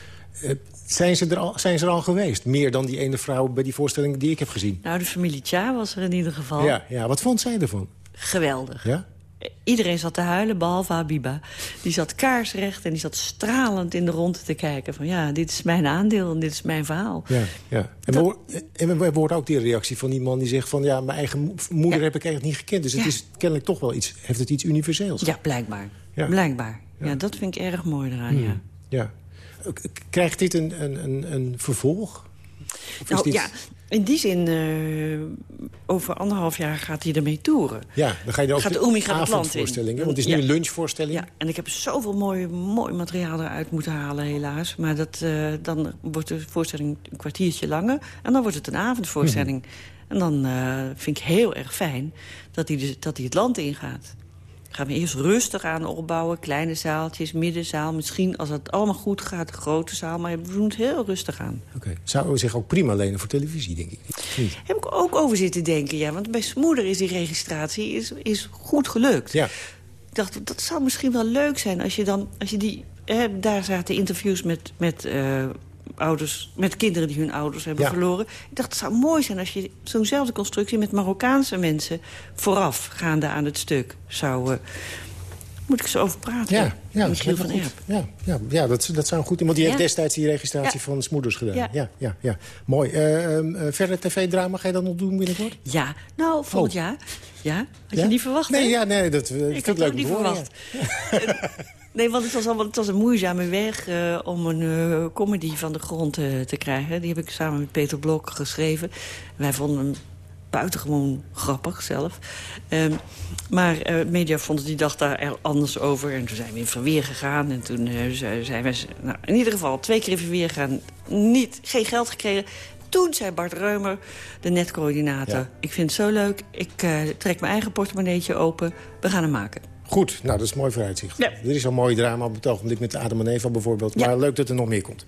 Uh, zijn, ze er al, zijn ze er al geweest? Meer dan die ene vrouw bij die voorstelling die ik heb gezien? Nou, de familie Cha was er in ieder geval. Ja, ja. wat vond zij ervan? Geweldig. Ja? Iedereen zat te huilen, behalve Habiba. Die zat kaarsrecht en die zat stralend in de ronde te kijken. Van ja, dit is mijn aandeel en dit is mijn verhaal. Ja, ja. En, we, en we horen ook die reactie van die man die zegt van... ja, mijn eigen moeder heb ik eigenlijk niet gekend. Dus het is kennelijk toch wel iets, heeft het iets universeels. Ja, blijkbaar. Ja. Blijkbaar. Ja. dat vind ik erg mooi eraan, hmm. ja. ja. Krijgt dit een, een, een, vervolg? nou dit... ja, in die zin, uh, over anderhalf jaar gaat hij ermee toeren. Ja, dan ga je ook gaat de Oemi gaat het land in. Want het is nu een lunchvoorstelling. Ja, en ik heb zoveel mooi, mooi materiaal eruit moeten halen, helaas. Maar dat, uh, dan wordt de voorstelling een kwartiertje langer. En dan wordt het een avondvoorstelling. Mhm. En dan uh, vind ik heel erg fijn dat hij, dus, dat hij het land ingaat gaan we eerst rustig aan opbouwen. Kleine zaaltjes, middenzaal. Misschien als het allemaal goed gaat, grote zaal. Maar we doen het heel rustig aan. Oké. Zou u zich ook prima lenen voor televisie, denk ik? Niet? Heb ik ook over zitten denken, ja. Want bij Smoeder is die registratie is, is goed gelukt. Ja. Ik dacht, dat zou misschien wel leuk zijn als je dan... Als je die, hè, daar zaten interviews met, met uh, ouders, met kinderen die hun ouders hebben verloren. Ik dacht, het zou mooi zijn als je zo'nzelfde constructie... met Marokkaanse mensen voorafgaande aan het stuk zou... Uh, moet ik zo over praten? Ja, ja, dat, van goed. ja, ja, ja dat, dat zou goed. Iemand die heeft destijds die registratie van Smoeders gedaan. Ja, ja, ja. ja. Mooi. Uh, uh, verder tv-drama ga je dan nog doen binnenkort? Ja, nou, volgend oh. jaar. Ja, had je niet verwacht? Nee, ja, nee dat, uh, ik had leuk niet verwacht. Nee, want het was, allemaal, het was een moeizame weg uh, om een uh, comedy van de grond uh, te krijgen. Die heb ik samen met Peter Blok geschreven. Wij vonden hem buitengewoon grappig zelf. Um, maar media vonden die dag daar anders over. En toen zijn we in verweer gegaan. En toen zijn we nou, in ieder geval twee keer in verweer gegaan. Niet, geen geld gekregen. Toen zei Bart Reumer, de netcoördinator... ik vind het zo leuk, ik trek mijn eigen portemonneetje open. We gaan hem maken. Goed, nou dat is mooi vooruitzicht. Ja. Er is al mooi drama op het ogenblik met Adam en Eva bijvoorbeeld. Maar leuk dat er nog meer komt.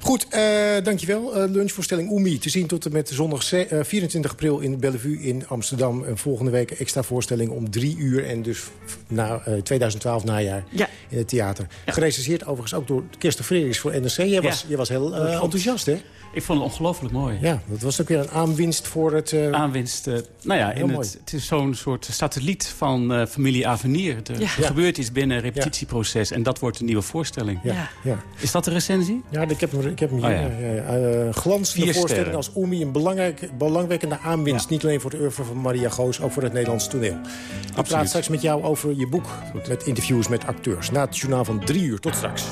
Goed, uh, dankjewel. Uh, lunchvoorstelling Oemi te zien tot en met zondag 24 eh, april in Bellevue in Amsterdam. En volgende week extra voorstelling om drie uur. En dus na, 2012 najaar in het theater. Ja. Gerecenseerd overigens ook door Kirsten Frederiks voor NRC. Jij was, jij was heel enthousiast hè? Ik vond het ongelooflijk mooi. Ja, dat was ook weer een aanwinst voor het... Uh... Aanwinst, uh, nou ja, in het, het, is zo'n soort satelliet van uh, familie Avenir. Er ja. gebeurt iets binnen een repetitieproces en dat wordt een nieuwe voorstelling. Ja. Ja. Is dat de recensie? Ja, ik heb hem, ik heb hem hier. Oh, glanzende voorstelling als Oemi, een belangrijk, belangwekkende aanwinst. Niet alleen voor het oeuvre van Maria Goos, ook voor het Nederlands toneel. Ik praat straks met jou over je boek, met interviews met acteurs. Na het journaal van drie uur. Tot straks.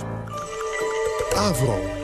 Avro.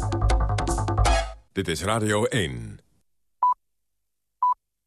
Dit is Radio 1.